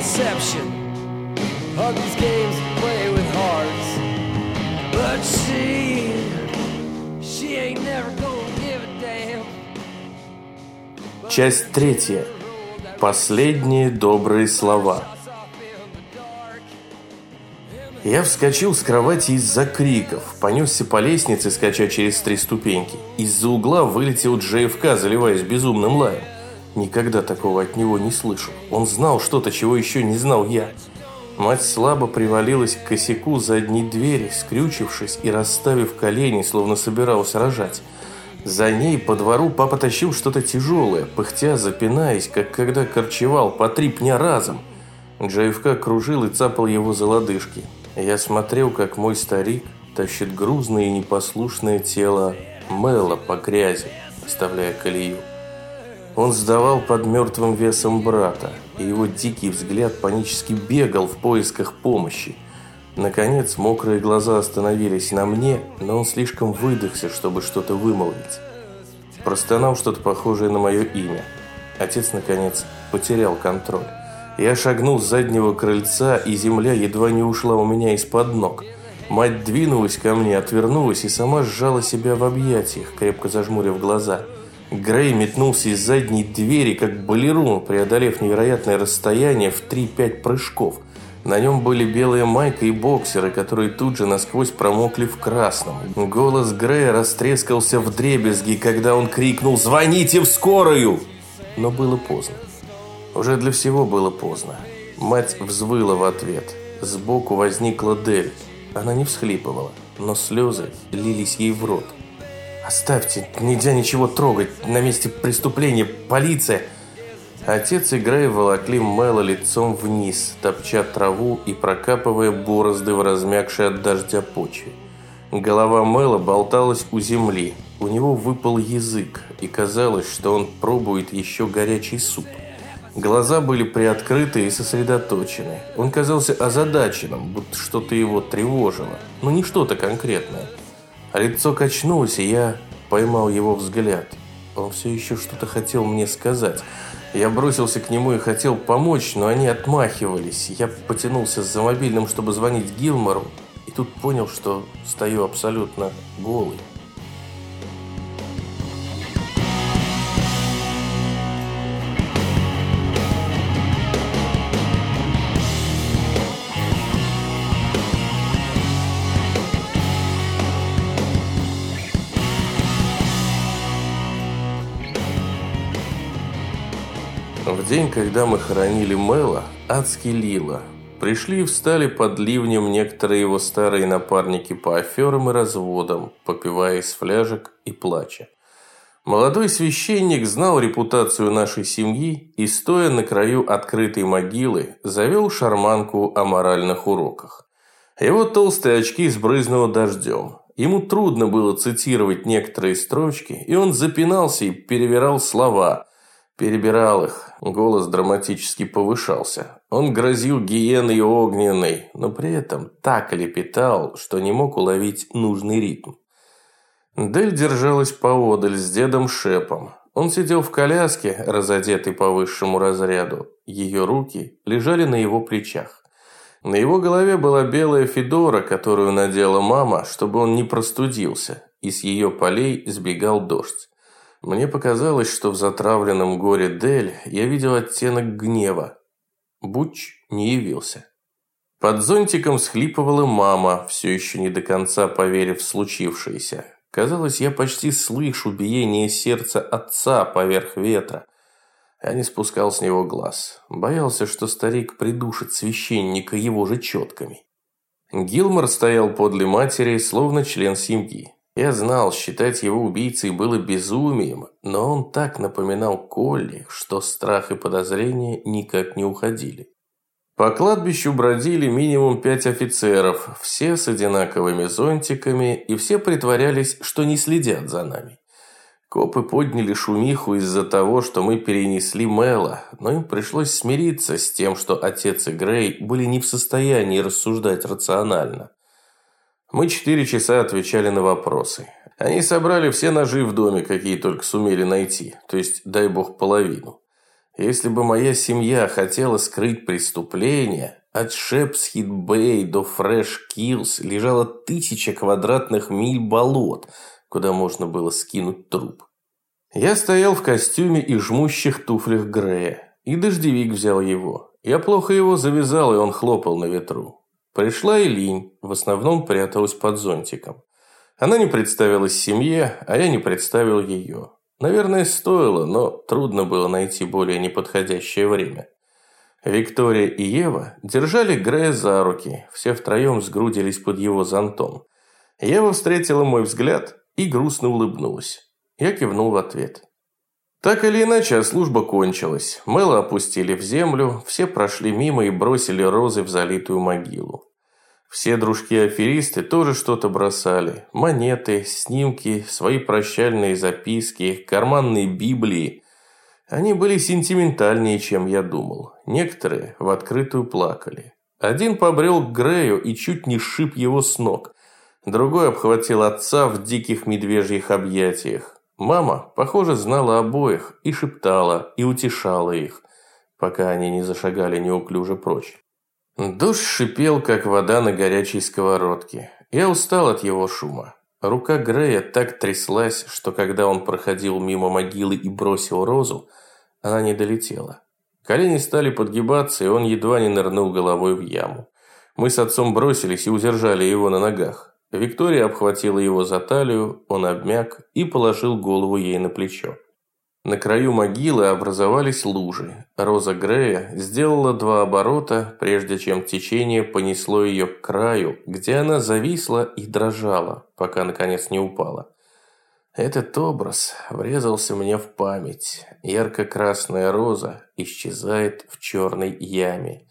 misconception. All these games play with hearts. But she, she ain't never gonna give a damn. Часть третья. Последние добрые слова. Я вскочил с кровати из-за криков, понесся по лестнице, скача через три ступеньки. Из-за угла вылетел JFK, заливаясь безумным лаем. Никогда такого от него не слышал. Он знал что-то, чего еще не знал я. Мать слабо привалилась к косяку задней двери, скрючившись и расставив колени, словно собиралась рожать. За ней по двору папа тащил что-то тяжелое, пыхтя, запинаясь, как когда корчевал по три пня разом. JFK кружил и цапал его за лодыжки. Я смотрел, как мой старик тащит грузное и непослушное тело Мэла по грязи, оставляя колею. Он сдавал под мертвым весом брата, и его дикий взгляд панически бегал в поисках помощи. Наконец, мокрые глаза остановились на мне, но он слишком выдохся, чтобы что-то вымолвить. Простонал что-то похожее на мое имя. Отец, наконец, потерял контроль. Я шагнул с заднего крыльца, и земля едва не ушла у меня из-под ног. Мать двинулась ко мне, отвернулась и сама сжала себя в объятиях, крепко зажмурив глаза. Грей метнулся из задней двери, как балерун, преодолев невероятное расстояние в 3-5 прыжков. На нем были белая майка и боксеры, которые тут же насквозь промокли в красном. Голос Грея растрескался в дребезги, когда он крикнул «Звоните в скорую!» Но было поздно. Уже для всего было поздно. Мать взвыла в ответ. Сбоку возникла Дель. Она не всхлипывала, но слезы лились ей в рот. «Оставьте, нельзя ничего трогать. На месте преступления полиция!» Отец и Грей волокли Мэла лицом вниз, топча траву и прокапывая борозды в размягшей от дождя почве. Голова Мэла болталась у земли. У него выпал язык, и казалось, что он пробует еще горячий суп. Глаза были приоткрыты и сосредоточены. Он казался озадаченным, будто что-то его тревожило, но не что-то конкретное. Лицо качнулось, и я поймал его взгляд. Он все еще что-то хотел мне сказать. Я бросился к нему и хотел помочь, но они отмахивались. Я потянулся за мобильным, чтобы звонить Гилмору, и тут понял, что стою абсолютно голый. День, когда мы хоронили Мэла, адски лило. Пришли и встали под ливнем некоторые его старые напарники по аферам и разводам, попивая из фляжек и плача. Молодой священник знал репутацию нашей семьи и, стоя на краю открытой могилы, завел шарманку о моральных уроках. Его толстые очки сбрызнуло дождем. Ему трудно было цитировать некоторые строчки, и он запинался и перевирал слова – Перебирал их, голос драматически повышался. Он грозил гиеной огненной, но при этом так лепетал, что не мог уловить нужный ритм. Дель держалась поодаль с дедом Шепом. Он сидел в коляске, разодетый по высшему разряду. Ее руки лежали на его плечах. На его голове была белая федора, которую надела мама, чтобы он не простудился, и с ее полей сбегал дождь. Мне показалось, что в затравленном горе Дель я видел оттенок гнева. Буч не явился. Под зонтиком схлипывала мама, все еще не до конца поверив в случившееся. Казалось, я почти слышу биение сердца отца поверх ветра. Я не спускал с него глаз. Боялся, что старик придушит священника его же четками. Гилмор стоял подле матери, словно член семьи. Я знал, считать его убийцей было безумием, но он так напоминал Колли, что страх и подозрения никак не уходили. По кладбищу бродили минимум пять офицеров, все с одинаковыми зонтиками, и все притворялись, что не следят за нами. Копы подняли шумиху из-за того, что мы перенесли Мэла, но им пришлось смириться с тем, что отец и Грей были не в состоянии рассуждать рационально. Мы четыре часа отвечали на вопросы. Они собрали все ножи в доме, какие только сумели найти, то есть, дай бог, половину. Если бы моя семья хотела скрыть преступление, от Шипсхед-Бэй до Фреш-Киллс лежало тысяча квадратных миль болот, куда можно было скинуть труп. Я стоял в костюме и жмущих туфлях Грея, и дождевик взял его. Я плохо его завязал, и он хлопал на ветру. Пришла и Линь, в основном пряталась под зонтиком. Она не представилась семье, а я не представил ее. Наверное, стоило, но трудно было найти более неподходящее время. Виктория и Ева держали Грея за руки, все втроем сгрудились под его зонтом. Ева встретила мой взгляд и грустно улыбнулась. Я кивнул в ответ. Так или иначе, а служба кончилась. Мэла опустили в землю, все прошли мимо и бросили розы в залитую могилу. Все дружки-аферисты тоже что-то бросали. Монеты, снимки, свои прощальные записки, карманные библии. Они были сентиментальнее, чем я думал. Некоторые в открытую плакали. Один побрел к Грею и чуть не сшиб его с ног. Другой обхватил отца в диких медвежьих объятиях. Мама, похоже, знала обоих и шептала, и утешала их, пока они не зашагали неуклюже прочь. Душ шипел, как вода на горячей сковородке. Я устал от его шума. Рука Грея так тряслась, что когда он проходил мимо могилы и бросил розу, она не долетела. Колени стали подгибаться, и он едва не нырнул головой в яму. Мы с отцом бросились и удержали его на ногах. Виктория обхватила его за талию, он обмяк и положил голову ей на плечо. На краю могилы образовались лужи. Роза Грея сделала два оборота, прежде чем течение понесло ее к краю, где она зависла и дрожала, пока наконец не упала. Этот образ врезался мне в память. Ярко-красная роза исчезает в черной яме.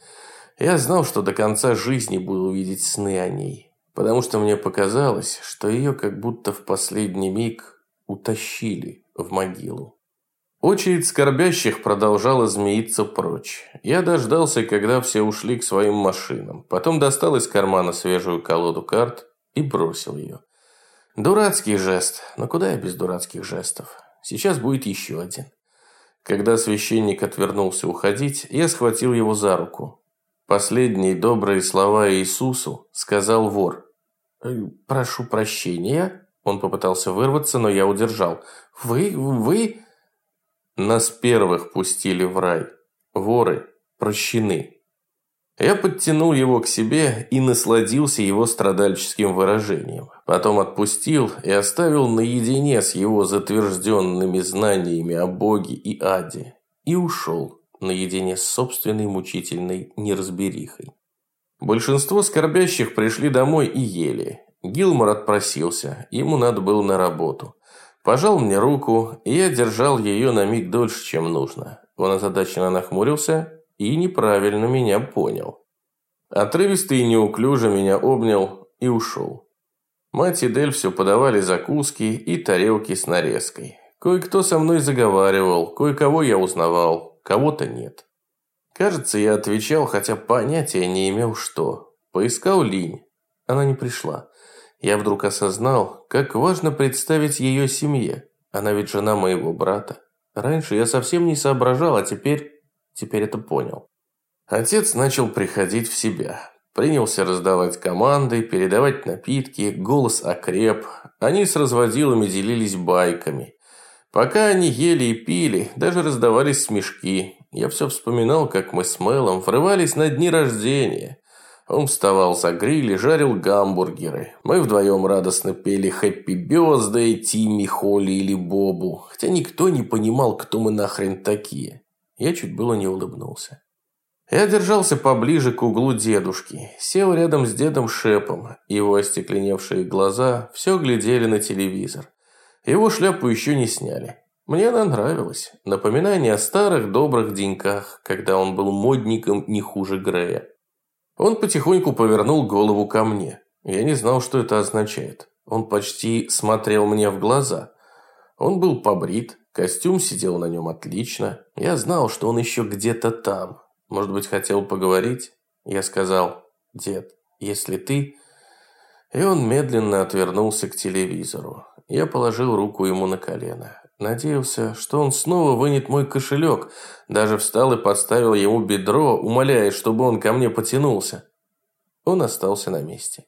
Я знал, что до конца жизни буду видеть сны о ней, потому что мне показалось, что ее как будто в последний миг утащили в могилу. Очередь скорбящих продолжала змеиться прочь. Я дождался, когда все ушли к своим машинам. Потом достал из кармана свежую колоду карт и бросил ее. Дурацкий жест. Но куда я без дурацких жестов? Сейчас будет еще один. Когда священник отвернулся уходить, я схватил его за руку. Последние добрые слова Иисусу сказал вор. «Э, «Прошу прощения». Он попытался вырваться, но я удержал. «Вы... вы...» Нас первых пустили в рай. Воры прощены. Я подтянул его к себе и насладился его страдальческим выражением. Потом отпустил и оставил наедине с его затвержденными знаниями о Боге и Аде. И ушел наедине с собственной мучительной неразберихой. Большинство скорбящих пришли домой и ели. Гилмор отпросился, ему надо было на работу. Пожал мне руку, и я держал ее на миг дольше, чем нужно. Он озадаченно нахмурился и неправильно меня понял. Отрывисто и неуклюже меня обнял и ушел. Мать и Дель все подавали закуски и тарелки с нарезкой. Кое-кто со мной заговаривал, кое-кого я узнавал, кого-то нет. Кажется, я отвечал, хотя понятия не имел, что. Поискал Линь. Она не пришла. Я вдруг осознал, как важно представить ее семье. Она ведь жена моего брата. Раньше я совсем не соображал, а теперь... теперь это понял. Отец начал приходить в себя. Принялся раздавать команды, передавать напитки, голос окреп. Они с разводилами делились байками. Пока они ели и пили, даже раздавались смешки. Я все вспоминал, как мы с Мелом врывались на дни рождения. Он вставал за гриль и жарил гамбургеры. Мы вдвоем радостно пели «Хэппи Бёздэй» Тимми, Холли или Бобу, хотя никто не понимал, кто мы нахрен такие. Я чуть было не улыбнулся. Я держался поближе к углу дедушки, сел рядом с дедом Шепом. Его остекленевшие глаза все глядели на телевизор. Его шляпу еще не сняли. Мне она нравилась. Напоминание о старых добрых деньках, когда он был модником не хуже Грея. Он потихоньку повернул голову ко мне. Я не знал, что это означает. Он почти смотрел мне в глаза. Он был побрит, костюм сидел на нем отлично. Я знал, что он еще где-то там. Может быть, хотел поговорить? Я сказал, «Дед, если ты...» И он медленно отвернулся к телевизору. Я положил руку ему на колено. Надеялся, что он снова вынет мой кошелек. Даже встал и подставил ему бедро, умоляя, чтобы он ко мне потянулся. Он остался на месте.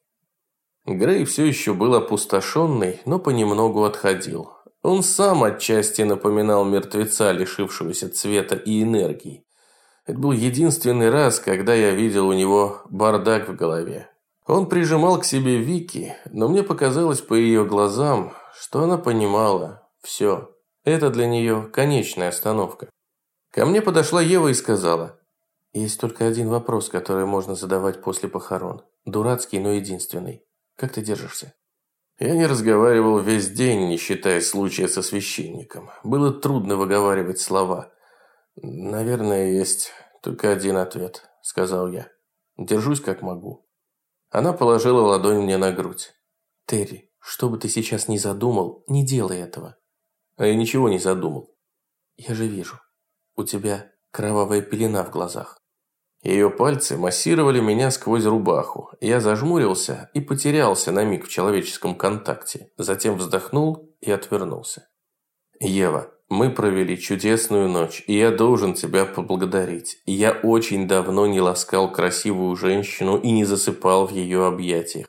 Грей все еще был опустошенный, но понемногу отходил. Он сам отчасти напоминал мертвеца, лишившегося цвета и энергии. Это был единственный раз, когда я видел у него бардак в голове. Он прижимал к себе Вики, но мне показалось по ее глазам, что она понимала все. Это для нее конечная остановка. Ко мне подошла Ева и сказала, «Есть только один вопрос, который можно задавать после похорон. Дурацкий, но единственный. Как ты держишься?» Я не разговаривал весь день, не считая случая со священником. Было трудно выговаривать слова. «Наверное, есть только один ответ», – сказал я. «Держусь как могу». Она положила ладонь мне на грудь. «Терри, что бы ты сейчас ни задумал, не делай этого». А я ничего не задумал. «Я же вижу. У тебя кровавая пелена в глазах». Ее пальцы массировали меня сквозь рубаху. Я зажмурился и потерялся на миг в человеческом контакте. Затем вздохнул и отвернулся. «Ева, мы провели чудесную ночь, и я должен тебя поблагодарить. Я очень давно не ласкал красивую женщину и не засыпал в ее объятиях.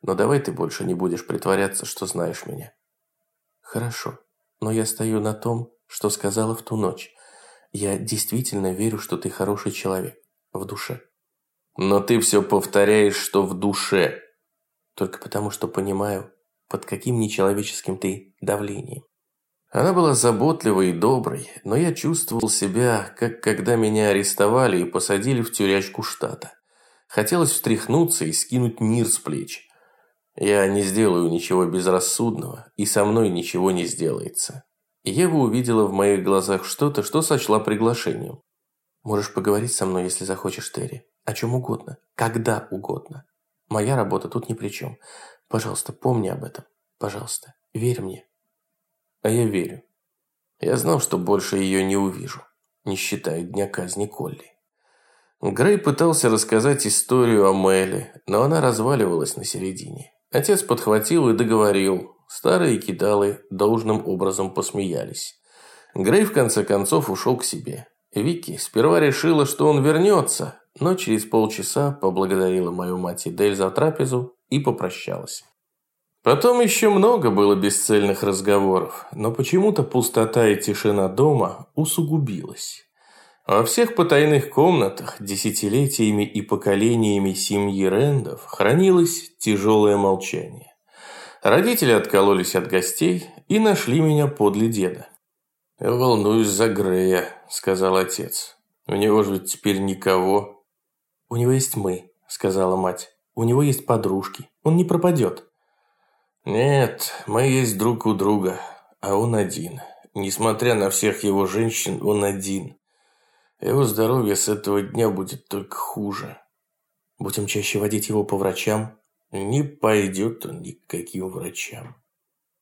Но давай ты больше не будешь притворяться, что знаешь меня». «Хорошо, но я стою на том, что сказала в ту ночь. Я действительно верю, что ты хороший человек в душе. Но ты все повторяешь, что в душе. Только потому, что понимаю, под каким нечеловеческим ты давлением. Она была заботливой и доброй, но я чувствовал себя, как когда меня арестовали и посадили в тюрячку штата. Хотелось встряхнуться и скинуть мир с плеч. Я не сделаю ничего безрассудного, и со мной ничего не сделается. Ева увидела в моих глазах что-то, что сочла приглашением. Можешь поговорить со мной, если захочешь, Терри. О чем угодно. Когда угодно. Моя работа тут ни при чем. Пожалуйста, помни об этом. Пожалуйста, верь мне. А я верю. Я знал, что больше ее не увижу, не считая дня казни Колли. Грей пытался рассказать историю о Мэле, но она разваливалась на середине. Отец подхватил и договорил. Старые кидалы должным образом посмеялись. Грей в конце концов ушел к себе. Вики сперва решила, что он вернется, но через полчаса поблагодарила мою мать Идель за трапезу и попрощалась. Потом еще много было бесцельных разговоров, но почему-то пустота и тишина дома усугубилась. Во всех потайных комнатах десятилетиями и поколениями семьи Рэндов хранилось тяжелое молчание. Родители откололись от гостей и нашли меня подле деда. «Я волнуюсь за Грея», – сказал отец. «У него же теперь никого». «У него есть мы», – сказала мать. «У него есть подружки. Он не пропадет». «Нет, мы есть друг у друга, а он один. Несмотря на всех его женщин, он один. Его здоровье с этого дня будет только хуже. Будем чаще водить его по врачам?» «Не пойдет он ни к каким врачам».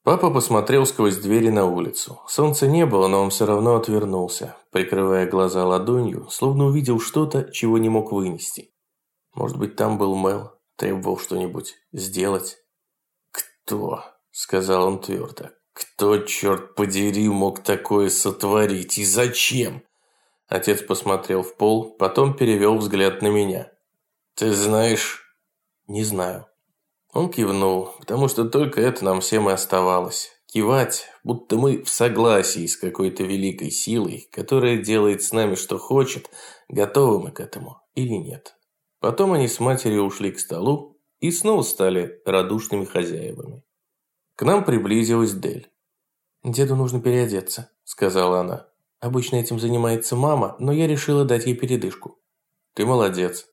Папа посмотрел сквозь двери на улицу. Солнца не было, но он все равно отвернулся, прикрывая глаза ладонью, словно увидел что-то, чего не мог вынести. Может быть, там был Мел, требовал что-нибудь сделать. «Кто?» – сказал он твердо. «Кто, черт подери, мог такое сотворить? И зачем?» Отец посмотрел в пол, потом перевел взгляд на меня. «Ты знаешь?» «Не знаю». Он кивнул, потому что только это нам всем и оставалось. Кивать, будто мы в согласии с какой-то великой силой, которая делает с нами что хочет, готовы мы к этому или нет. Потом они с матерью ушли к столу и снова стали радушными хозяевами. К нам приблизилась Дель. «Деду нужно переодеться», – сказала она. «Обычно этим занимается мама, но я решила дать ей передышку». «Ты молодец.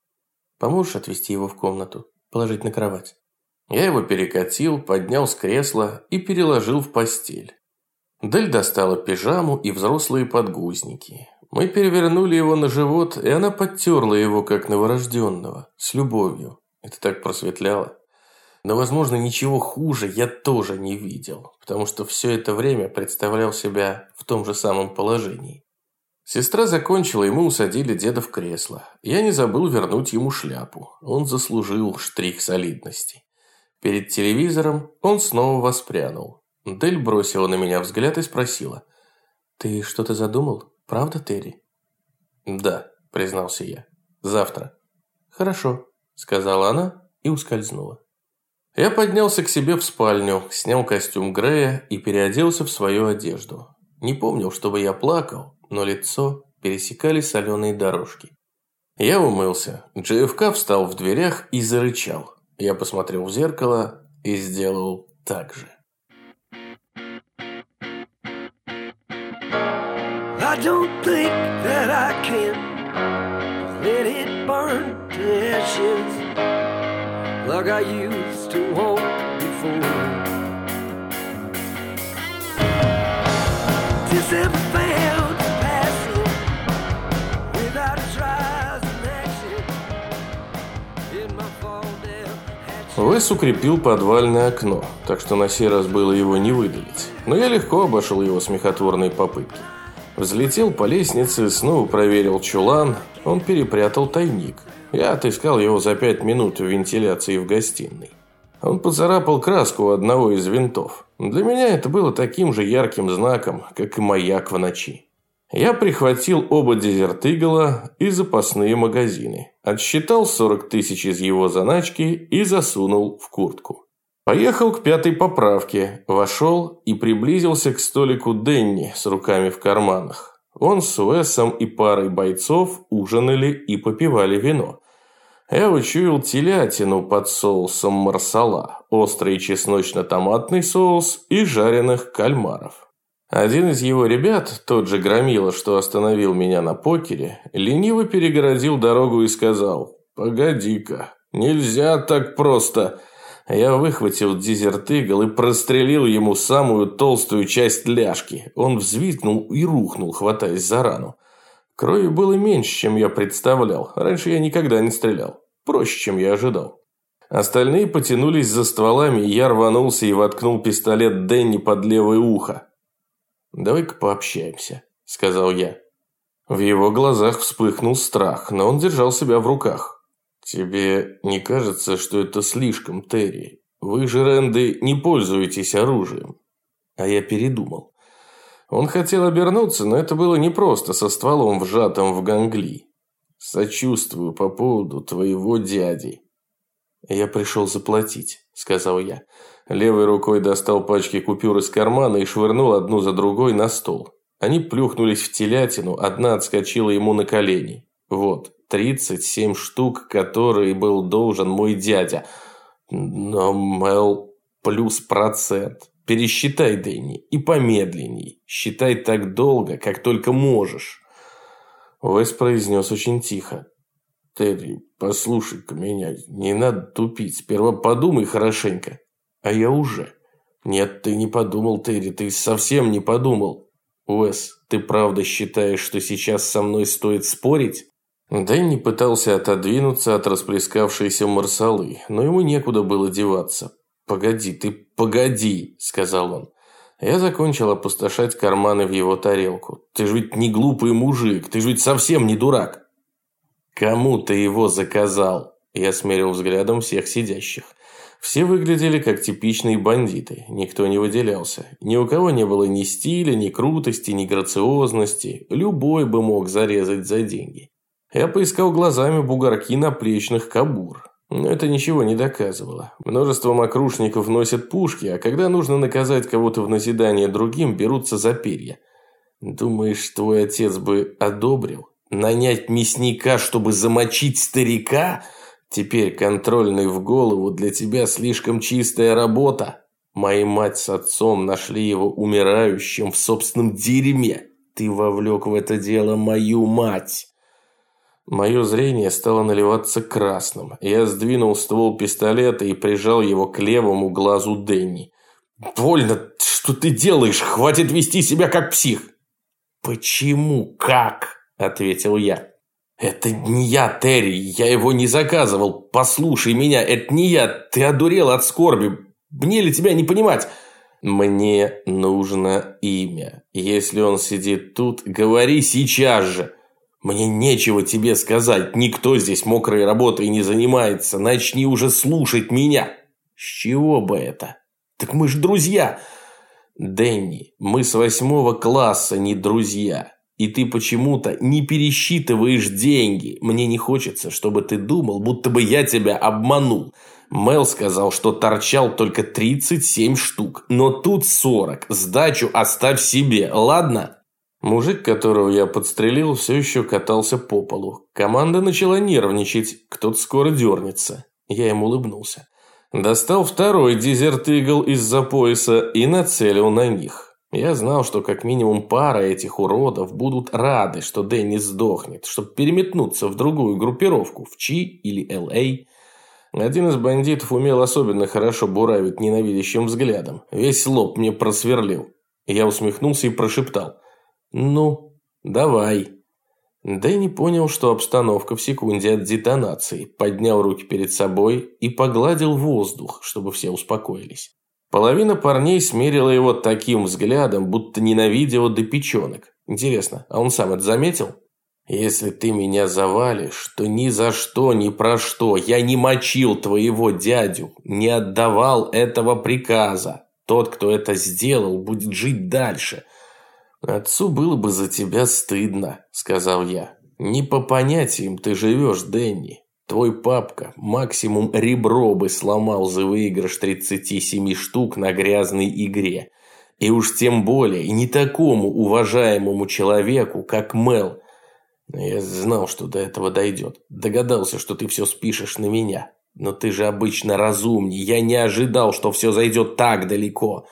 Поможешь отвезти его в комнату, положить на кровать?» Я его перекатил, поднял с кресла и переложил в постель. Дель достала пижаму и взрослые подгузники. Мы перевернули его на живот, и она подтерла его, как новорожденного, с любовью. Это так просветляло. Но, возможно, ничего хуже я тоже не видел, потому что все это время представлял себя в том же самом положении. Сестра закончила, и мы усадили деда в кресло. Я не забыл вернуть ему шляпу. Он заслужил штрих солидности. Перед телевизором он снова воспрянул. Дель бросила на меня взгляд и спросила. «Ты что-то задумал? Правда, Терри?» «Да», признался я. «Завтра». «Хорошо», сказала она и ускользнула. Я поднялся к себе в спальню, снял костюм Грея и переоделся в свою одежду. Не помнил, чтобы я плакал, но лицо пересекали соленые дорожки. Я умылся. JFK встал в дверях и зарычал. Я посмотрел в зеркало и сделал так же. I don't think that I can let it burn to ashes like I used to want before. Вес укрепил подвальное окно, так что на сей раз было его не выдавить. Но я легко обошел его смехотворные попытки. Взлетел по лестнице, снова проверил чулан. Он перепрятал тайник. Я отыскал его за пять минут в вентиляции в гостиной. Он поцарапал краску у одного из винтов. Для меня это было таким же ярким знаком, как и маяк в ночи. Я прихватил оба дезертыгла и запасные магазины. Отсчитал 40 тысяч из его заначки и засунул в куртку. Поехал к пятой поправке, вошел и приблизился к столику Денни с руками в карманах. Он с Уэсом и парой бойцов ужинали и попивали вино. Я учуял телятину под соусом марсала, острый чесночно-томатный соус и жареных кальмаров. Один из его ребят, тот же Громила, что остановил меня на покере, лениво перегородил дорогу и сказал «Погоди-ка, нельзя так просто...» Я выхватил дезертыгл и прострелил ему самую толстую часть ляжки. Он взвизгнул и рухнул, хватаясь за рану. Крови было меньше, чем я представлял. Раньше я никогда не стрелял. Проще, чем я ожидал. Остальные потянулись за стволами, и я рванулся и воткнул пистолет Дэнни под левое ухо. «Давай-ка пообщаемся», – сказал я. В его глазах вспыхнул страх, но он держал себя в руках. «Тебе не кажется, что это слишком, Терри? Вы же, Рэнды, не пользуетесь оружием». А я передумал. Он хотел обернуться, но это было непросто со стволом вжатым в гангли. «Сочувствую по поводу твоего дяди». «Я пришел заплатить», – сказал я. Левой рукой достал пачки купюр из кармана и швырнул одну за другой на стол. Они плюхнулись в телятину, одна отскочила ему на колени. Вот, 37 штук, которые был должен мой дядя. Но Мел плюс процент. Пересчитай, Дэнни, и помедленней. Считай так долго, как только можешь. Уэс произнес очень тихо. Терри, послушай-ка меня, не надо тупить. Сперва подумай хорошенько. А я уже. Нет, ты не подумал, Терри, ты совсем не подумал. Уэс, ты правда считаешь, что сейчас со мной стоит спорить? Дэнни пытался отодвинуться от расплескавшейся марсалы, но ему некуда было деваться. «Погоди, ты погоди», – сказал он. Я закончил опустошать карманы в его тарелку. «Ты же ведь не глупый мужик, ты же ведь совсем не дурак». «Кому ты его заказал?» Я смерил взглядом всех сидящих. Все выглядели как типичные бандиты, никто не выделялся. Ни у кого не было ни стиля, ни крутости, ни грациозности. Любой бы мог зарезать за деньги. Я поискал глазами бугорки наплечных кабур. Но это ничего не доказывало. Множество мокрушников носят пушки, а когда нужно наказать кого-то в назидание другим, берутся за перья. Думаешь, твой отец бы одобрил? Нанять мясника, чтобы замочить старика? Теперь контрольный в голову для тебя слишком чистая работа. Моя мать с отцом нашли его умирающим в собственном дерьме. Ты вовлек в это дело мою мать. Мое зрение стало наливаться красным. Я сдвинул ствол пистолета и прижал его к левому глазу Дэнни. «Больно! Что ты делаешь? Хватит вести себя как псих!» «Почему? Как?» – ответил я. «Это не я, Терри, я его не заказывал. Послушай меня, это не я. Ты одурел от скорби. Мне ли тебя не понимать?» «Мне нужно имя. Если он сидит тут, говори сейчас же!» «Мне нечего тебе сказать, никто здесь мокрой работой не занимается, начни уже слушать меня!» «С чего бы это?» «Так мы ж друзья!» Дэнни, мы с восьмого класса не друзья. И ты почему-то не пересчитываешь деньги. Мне не хочется, чтобы ты думал, будто бы я тебя обманул. Мел сказал, что торчал только 37 штук, но тут 40. Сдачу оставь себе, ладно? Мужик, которого я подстрелил, все еще катался по полу. Команда начала нервничать, кто-то скоро дернется. Я ему улыбнулся. Достал второй дезерт игл из-за пояса и нацелил на них. Я знал, что как минимум пара этих уродов будут рады, что Дэнни сдохнет, чтобы переметнуться в другую группировку, в Чи или Л.А. Один из бандитов умел особенно хорошо буравить ненавидящим взглядом. Весь лоб мне просверлил. Я усмехнулся и прошептал. «Ну, давай». Дэнни понял, что обстановка в секунде от детонации, поднял руки перед собой и погладил воздух, чтобы все успокоились. Половина парней смерила его таким взглядом, будто ненавидела до печенок. Интересно, а он сам это заметил? Если ты меня завалишь, то ни за что, ни про что. Я не мочил твоего дядю, не отдавал этого приказа. Тот, кто это сделал, будет жить дальше. Отцу было бы за тебя стыдно, сказал я. Не по понятиям ты живешь, Дэнни. Твой папка максимум ребро бы сломал за выигрыш 37 штук на грязной игре. И уж тем более не такому уважаемому человеку, как Мел. Я знал, что до этого дойдет. Догадался, что ты все спишешь на меня. Но ты же обычно разумней. Я не ожидал, что все зайдет так далеко.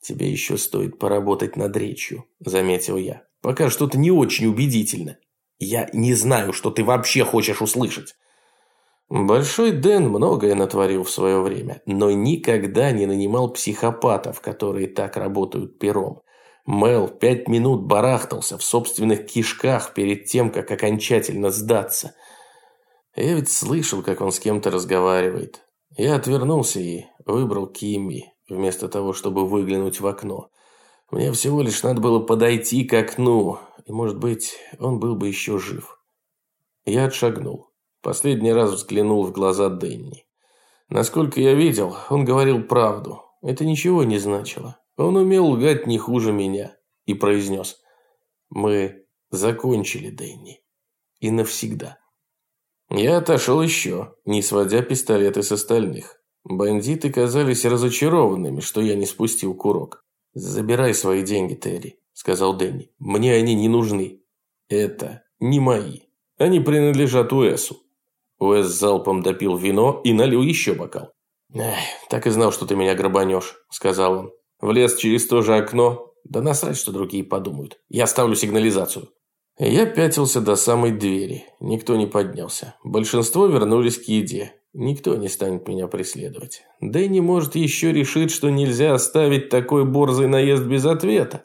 Тебе еще стоит поработать над речью, заметил я. Пока что-то не очень убедительно. Я не знаю, что ты вообще хочешь услышать. Большой Дэн многое натворил в свое время, но никогда не нанимал психопатов, которые так работают пером. Мел пять минут барахтался в собственных кишках перед тем, как окончательно сдаться. Я ведь слышал, как он с кем-то разговаривает. Я отвернулся и выбрал Кимми, вместо того, чтобы выглянуть в окно. Мне всего лишь надо было подойти к окну, и, может быть, он был бы еще жив. Я отшагнул. Последний раз взглянул в глаза Денни. Насколько я видел, он говорил правду. Это ничего не значило. Он умел лгать не хуже меня. И произнес. Мы закончили, Денни. И навсегда. Я отошел еще, не сводя пистолеты с остальных. Бандиты казались разочарованными, что я не спустил курок. «Забирай свои деньги, Терри», – сказал Дэнни. «Мне они не нужны. Это не мои. Они принадлежат Уэсу. Уэс залпом допил вино и налил еще бокал. «Эх, так и знал, что ты меня грабанешь», – сказал он. «Влез через то же окно. Да насрать, что другие подумают. Я ставлю сигнализацию». Я пятился до самой двери. Никто не поднялся. Большинство вернулись к еде. Никто не станет меня преследовать. Дэнни может еще решить, что нельзя оставить такой борзый наезд без ответа.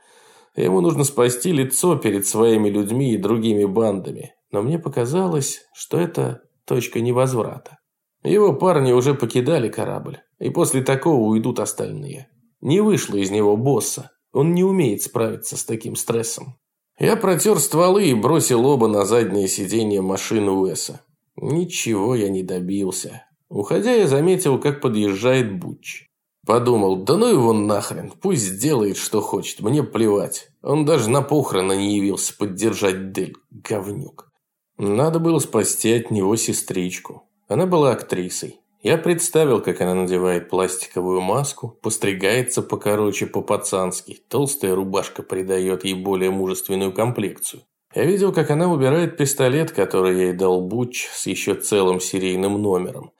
Ему нужно спасти лицо перед своими людьми и другими бандами. Но мне показалось, что это Точка невозврата. Его парни уже покидали корабль, и после такого уйдут остальные. Не вышло из него босса, он не умеет справиться с таким стрессом. Я протер стволы и бросил оба на заднее сиденье машины Уэса. Ничего я не добился. Уходя, я заметил, как подъезжает Буч. Подумал, да ну его нахрен, пусть делает, что хочет, мне плевать. Он даже на похороны не явился поддержать Дель, говнюк. Надо было спасти от него сестричку. Она была актрисой. Я представил, как она надевает пластиковую маску, постригается покороче по-пацански, толстая рубашка придает ей более мужественную комплекцию. Я видел, как она убирает пистолет, который ей дал Буч с еще целым серийным номером.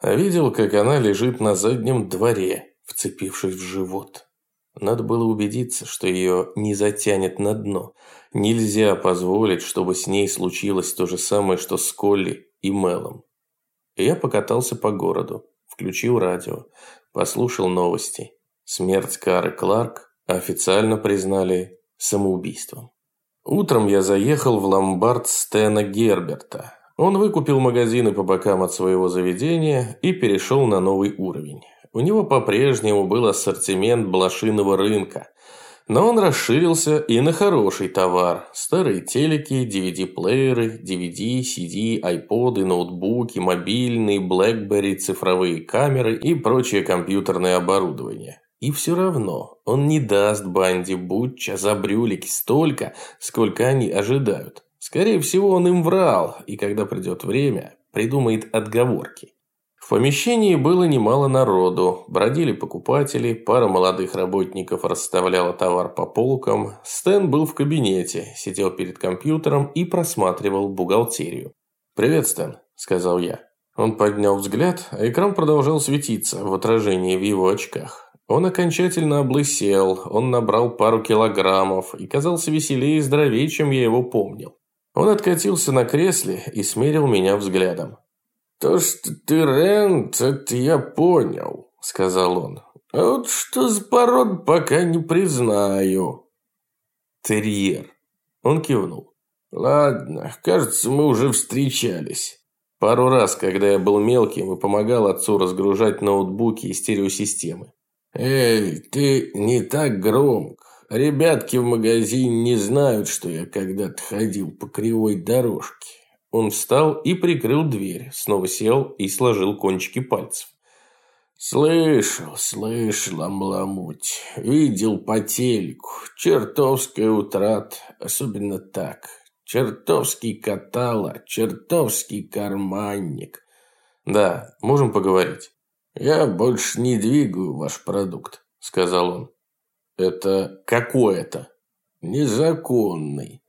А видел, как она лежит на заднем дворе, вцепившись в живот. Надо было убедиться, что ее не затянет на дно – Нельзя позволить, чтобы с ней случилось то же самое, что с Колли и Мелом. Я покатался по городу, включил радио, послушал новости. Смерть Кары Кларк официально признали самоубийством. Утром я заехал в ломбард Стена Герберта. Он выкупил магазины по бокам от своего заведения и перешел на новый уровень. У него по-прежнему был ассортимент блошиного рынка – но он расширился и на хороший товар. Старые телеки, DVD-плееры, DVD, CD, iPod, ноутбуки, мобильные, BlackBerry, цифровые камеры и прочее компьютерное оборудование. И все равно он не даст банде Бутча за брюлики столько, сколько они ожидают. Скорее всего, он им врал, и когда придет время, придумает отговорки. В помещении было немало народу, бродили покупатели, пара молодых работников расставляла товар по полкам, Стэн был в кабинете, сидел перед компьютером и просматривал бухгалтерию. «Привет, Стэн», – сказал я. Он поднял взгляд, а экран продолжал светиться в отражении в его очках. Он окончательно облысел, он набрал пару килограммов и казался веселее и здоровее, чем я его помнил. Он откатился на кресле и смерил меня взглядом. «То, что ты Рент, это я понял», — сказал он. «А вот что за пород, пока не признаю». «Терьер». Он кивнул. «Ладно, кажется, мы уже встречались». Пару раз, когда я был мелким и помогал отцу разгружать ноутбуки и стереосистемы. «Эй, ты не так громко. Ребятки в магазине не знают, что я когда-то ходил по кривой дорожке». Он встал и прикрыл дверь, снова сел и сложил кончики пальцев. «Слышал, слышал, Амламуть. Видел по телеку. Чертовская утрата, особенно так. Чертовский катала, чертовский карманник. Да, можем поговорить. Я больше не двигаю ваш продукт, сказал он. Это какой это? Незаконный.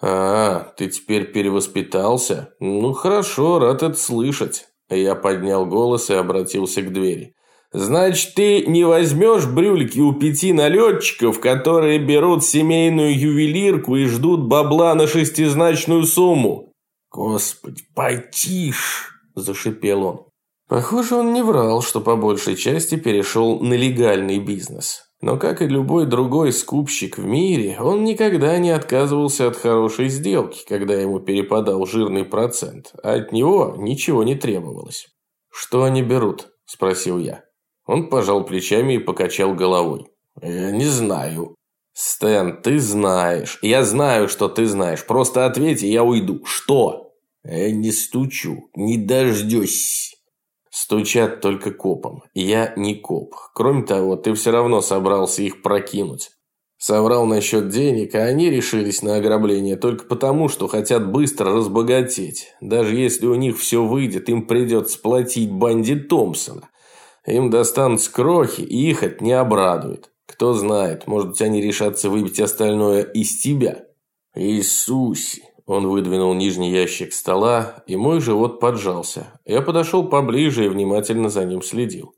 А, ты теперь перевоспитался? Ну хорошо, рад это слышать. Я поднял голос и обратился к двери. Значит, ты не возьмешь брюльки у пяти налетчиков, которые берут семейную ювелирку и ждут бабла на шестизначную сумму? Господи, потише, зашипел он. Похоже, он не врал, что по большей части перешел на легальный бизнес. Но, как и любой другой скупщик в мире, он никогда не отказывался от хорошей сделки, когда ему перепадал жирный процент, а от него ничего не требовалось. «Что они берут?» – спросил я. Он пожал плечами и покачал головой. «Я не знаю». «Стэн, ты знаешь. Я знаю, что ты знаешь. Просто ответь, и я уйду. Что?» «Я не стучу. Не дождусь». Стучат только копом. Я не коп. Кроме того, ты все равно собрался их прокинуть. Соврал насчет денег, а они решились на ограбление только потому, что хотят быстро разбогатеть. Даже если у них все выйдет, им придется платить банде Томпсона. Им достанутся крохи, и их это не обрадует. Кто знает, может быть, они решатся выбить остальное из тебя. Иисусе! Он выдвинул нижний ящик стола, и мой живот поджался. Я подошел поближе и внимательно за ним следил.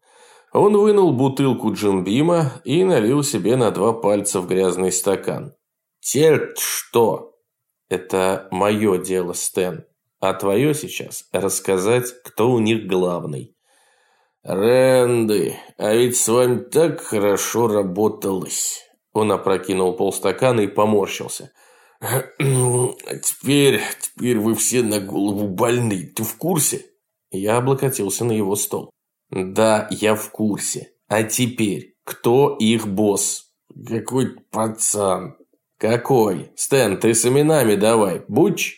Он вынул бутылку джимбима и налил себе на два пальца в грязный стакан. «Терт что?» «Это мое дело, Стэн. А твое сейчас рассказать, кто у них главный». «Рэнды, а ведь с вами так хорошо работалось!» Он опрокинул полстакана и поморщился. «Теперь, теперь вы все на голову больны. Ты в курсе?» Я облокотился на его стол. «Да, я в курсе. А теперь, кто их босс?» «Какой пацан?» «Какой? Стэн, ты с именами давай. Буч?»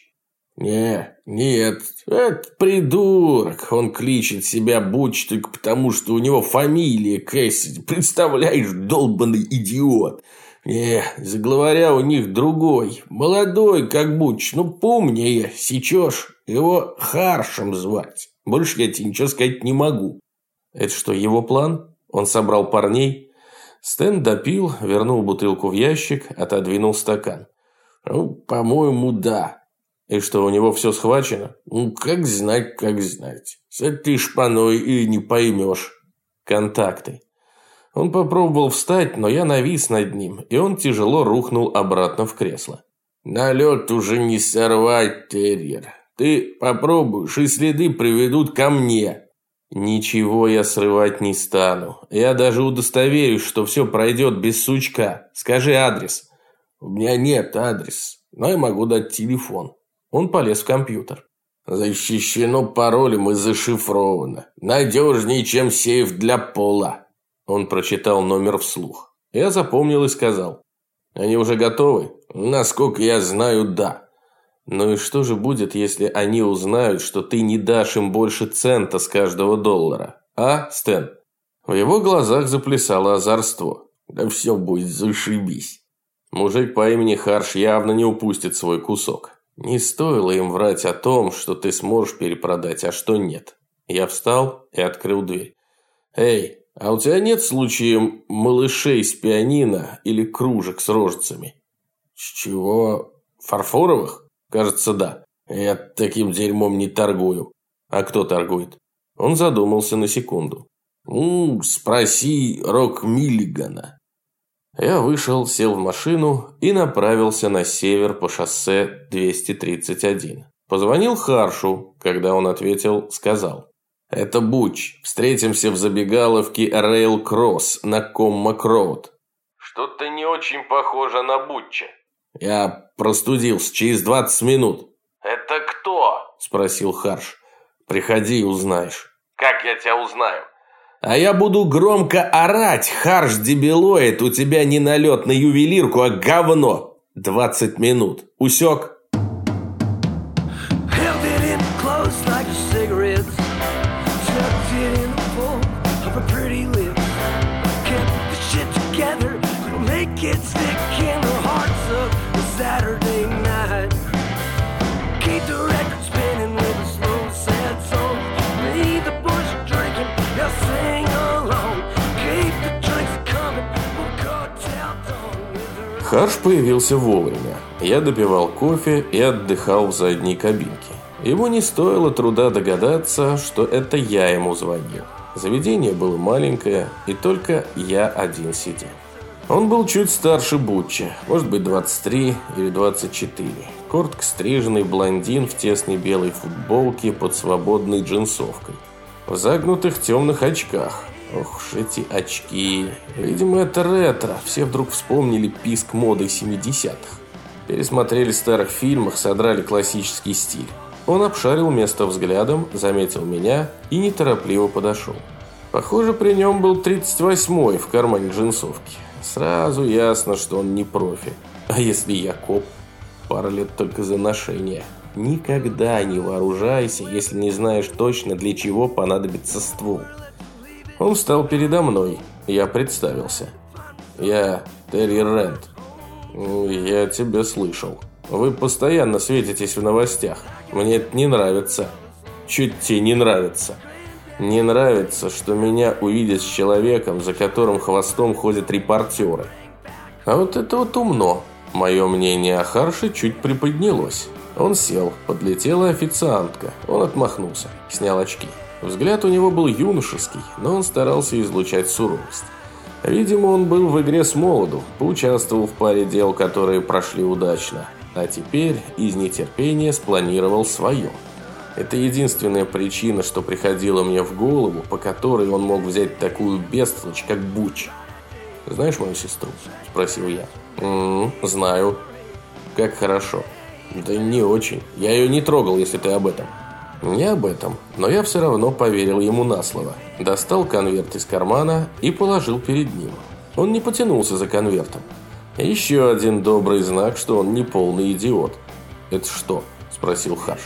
«Не, нет, это придурок. Он кличет себя Буч только потому, что у него фамилия Кэссиди. Представляешь, долбанный идиот!» «Не, за у них другой, молодой, как Буч, ну помнее, сечешь, его Харшем звать. Больше я тебе ничего сказать не могу». «Это что, его план? Он собрал парней?» Стэн допил, вернул бутылку в ящик, отодвинул стакан. «Ну, по-моему, да. И что, у него все схвачено? Ну, как знать, как знать. С этой шпаной и не поймешь. Контакты. Он попробовал встать, но я навис над ним, и он тяжело рухнул обратно в кресло. Налет уже не сорвать, терьер. Ты попробуешь, и следы приведут ко мне. Ничего я срывать не стану. Я даже удостоверюсь, что все пройдет без сучка. Скажи адрес. У меня нет адреса, но я могу дать телефон. Он полез в компьютер. «Защищено паролем и зашифровано. Надежнее, чем сейф для пола». Он прочитал номер вслух. Я запомнил и сказал. «Они уже готовы?» «Насколько я знаю, да». «Ну и что же будет, если они узнают, что ты не дашь им больше цента с каждого доллара? А, Стэн?» В его глазах заплясало озорство. Да все будет зашибись. Мужик по имени Харш явно не упустит свой кусок. Не стоило им врать о том, что ты сможешь перепродать, а что нет. Я встал и открыл дверь. «Эй, а у тебя нет случаем малышей с пианино или кружек с рожицами?» «С чего? Фарфоровых?» «Кажется, да. Я таким дерьмом не торгую». «А кто торгует?» Он задумался на секунду. «Ну, спроси Рок Миллигана». Я вышел, сел в машину и направился на север по шоссе 231. Позвонил Харшу, когда он ответил, сказал. «Это Буч. Встретимся в забегаловке Рейл Кросс на Коммак Роуд». «Что-то не очень похоже на Бутча». «Я простудился через 20 минут». «Это кто?» – спросил Харш. «Приходи и узнаешь». «Как я тебя узнаю?» А я буду громко орать, харш дебилоид, у тебя не налет на ювелирку, а говно. 20 минут. Усек? Харш появился вовремя. Я допивал кофе и отдыхал в задней кабинке. Ему не стоило труда догадаться, что это я ему звонил. Заведение было маленькое, и только я один сидел. Он был чуть старше Бутча, может быть 23 или 24. Коротко стриженный блондин в тесной белой футболке под свободной джинсовкой. В загнутых темных очках. Ох уж эти очки. Видимо, это ретро. Все вдруг вспомнили писк моды 70-х. Пересмотрели старых фильмах, содрали классический стиль. Он обшарил место взглядом, заметил меня и неторопливо подошел. Похоже, при нем был 38-й в кармане джинсовки. Сразу ясно, что он не профи. А если я коп? Пара лет только за ношение. Никогда не вооружайся, если не знаешь точно, для чего понадобится ствол. Он встал передо мной. Я представился. Я Терри Рент. Я тебя слышал. Вы постоянно светитесь в новостях. Мне это не нравится. Чуть тебе не нравится. Не нравится, что меня увидят с человеком, за которым хвостом ходят репортеры. А вот это вот умно. Мое мнение о Харше чуть приподнялось. Он сел, подлетела официантка. Он отмахнулся, снял очки. Взгляд у него был юношеский, но он старался излучать суровость. Видимо, он был в игре с молоду, поучаствовал в паре дел, которые прошли удачно. А теперь из нетерпения спланировал свое – это единственная причина, что приходила мне в голову, по которой он мог взять такую бестолочь, как Буч. «Знаешь мою сестру?» – спросил я. «М -м, «Знаю». «Как хорошо». «Да не очень. Я ее не трогал, если ты об этом». Не об этом, но я все равно поверил ему на слово. Достал конверт из кармана и положил перед ним. Он не потянулся за конвертом. Еще один добрый знак, что он не полный идиот. «Это что?» – спросил Харш.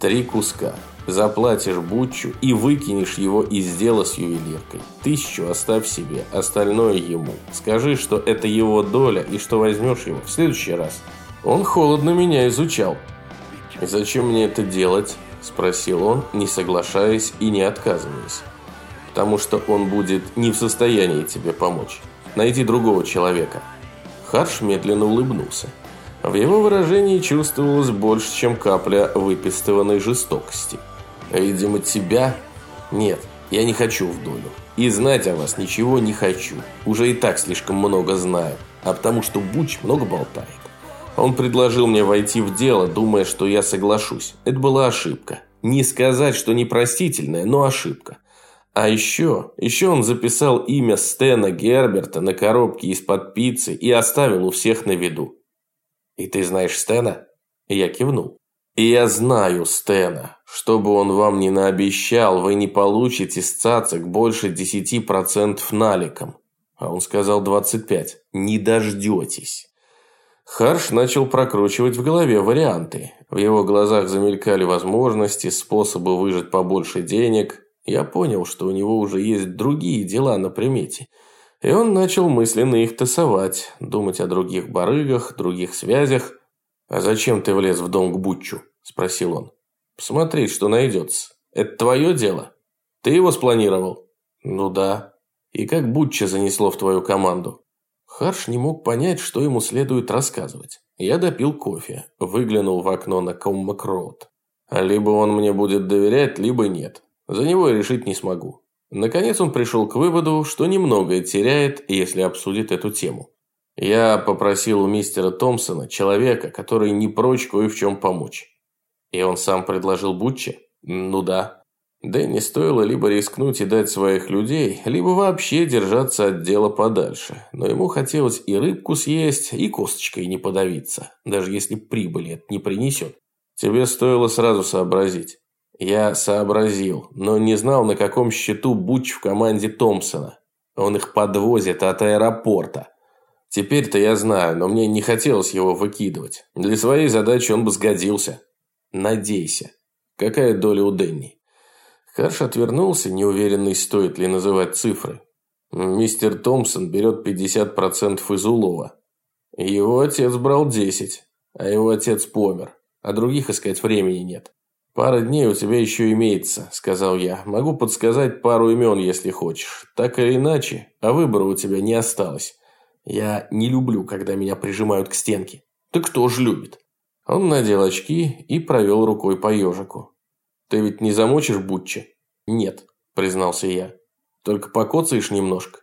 Три куска. Заплатишь Бутчу и выкинешь его из дела с ювелиркой. Тысячу оставь себе, остальное ему. Скажи, что это его доля и что возьмешь его в следующий раз. Он холодно меня изучал. «И зачем мне это делать?» – спросил он, не соглашаясь и не отказываясь. «Потому что он будет не в состоянии тебе помочь. Найди другого человека». Харш медленно улыбнулся. В его выражении чувствовалось больше, чем капля выпистыванной жестокости. «Видимо, тебя? Нет, я не хочу в долю. И знать о вас ничего не хочу. Уже и так слишком много знаю. А потому что Буч много болтает. Он предложил мне войти в дело, думая, что я соглашусь. Это была ошибка. Не сказать, что непростительная, но ошибка. А еще, еще он записал имя Стена Герберта на коробке из-под пиццы и оставил у всех на виду. «И ты знаешь Стена?» Я кивнул. «И я знаю Стена. Что бы он вам ни наобещал, вы не получите с цацок больше 10% наликом». А он сказал 25. «Не дождетесь». Харш начал прокручивать в голове варианты. В его глазах замелькали возможности, способы выжать побольше денег. Я понял, что у него уже есть другие дела на примете. И он начал мысленно их тасовать, думать о других барыгах, других связях. «А зачем ты влез в дом к Бутчу?» – спросил он. «Посмотреть, что найдется. Это твое дело? Ты его спланировал?» «Ну да. И как Бутча занесло в твою команду?» Харш не мог понять, что ему следует рассказывать. Я допил кофе, выглянул в окно на Коммак-Роуд. Либо он мне будет доверять, либо нет. За него я решить не смогу. Наконец он пришел к выводу, что немногое теряет, если обсудит эту тему. Я попросил у мистера Томпсона человека, который не прочь кое в чем помочь. И он сам предложил Бутче? Ну да. Дэнни стоило либо рискнуть и дать своих людей, либо вообще держаться от дела подальше. Но ему хотелось и рыбку съесть, и косточкой не подавиться, даже если прибыли это не принесет. Тебе стоило сразу сообразить. Я сообразил, но не знал, на каком счету Буч в команде Томпсона. Он их подвозит от аэропорта. Теперь-то я знаю, но мне не хотелось его выкидывать. Для своей задачи он бы сгодился. Надейся. Какая доля у Денни? Харш отвернулся, неуверенный, стоит ли называть цифры. Мистер Томпсон берет 50% из улова. Его отец брал 10, а его отец помер. А других искать времени нет. «Пара дней у тебя еще имеется», – сказал я. «Могу подсказать пару имен, если хочешь. Так или иначе, а выбора у тебя не осталось. Я не люблю, когда меня прижимают к стенке. Ты кто ж любит?» Он надел очки и провел рукой по ежику. «Ты ведь не замочишь Бутча?» «Нет», – признался я. «Только покоцаешь немножко?»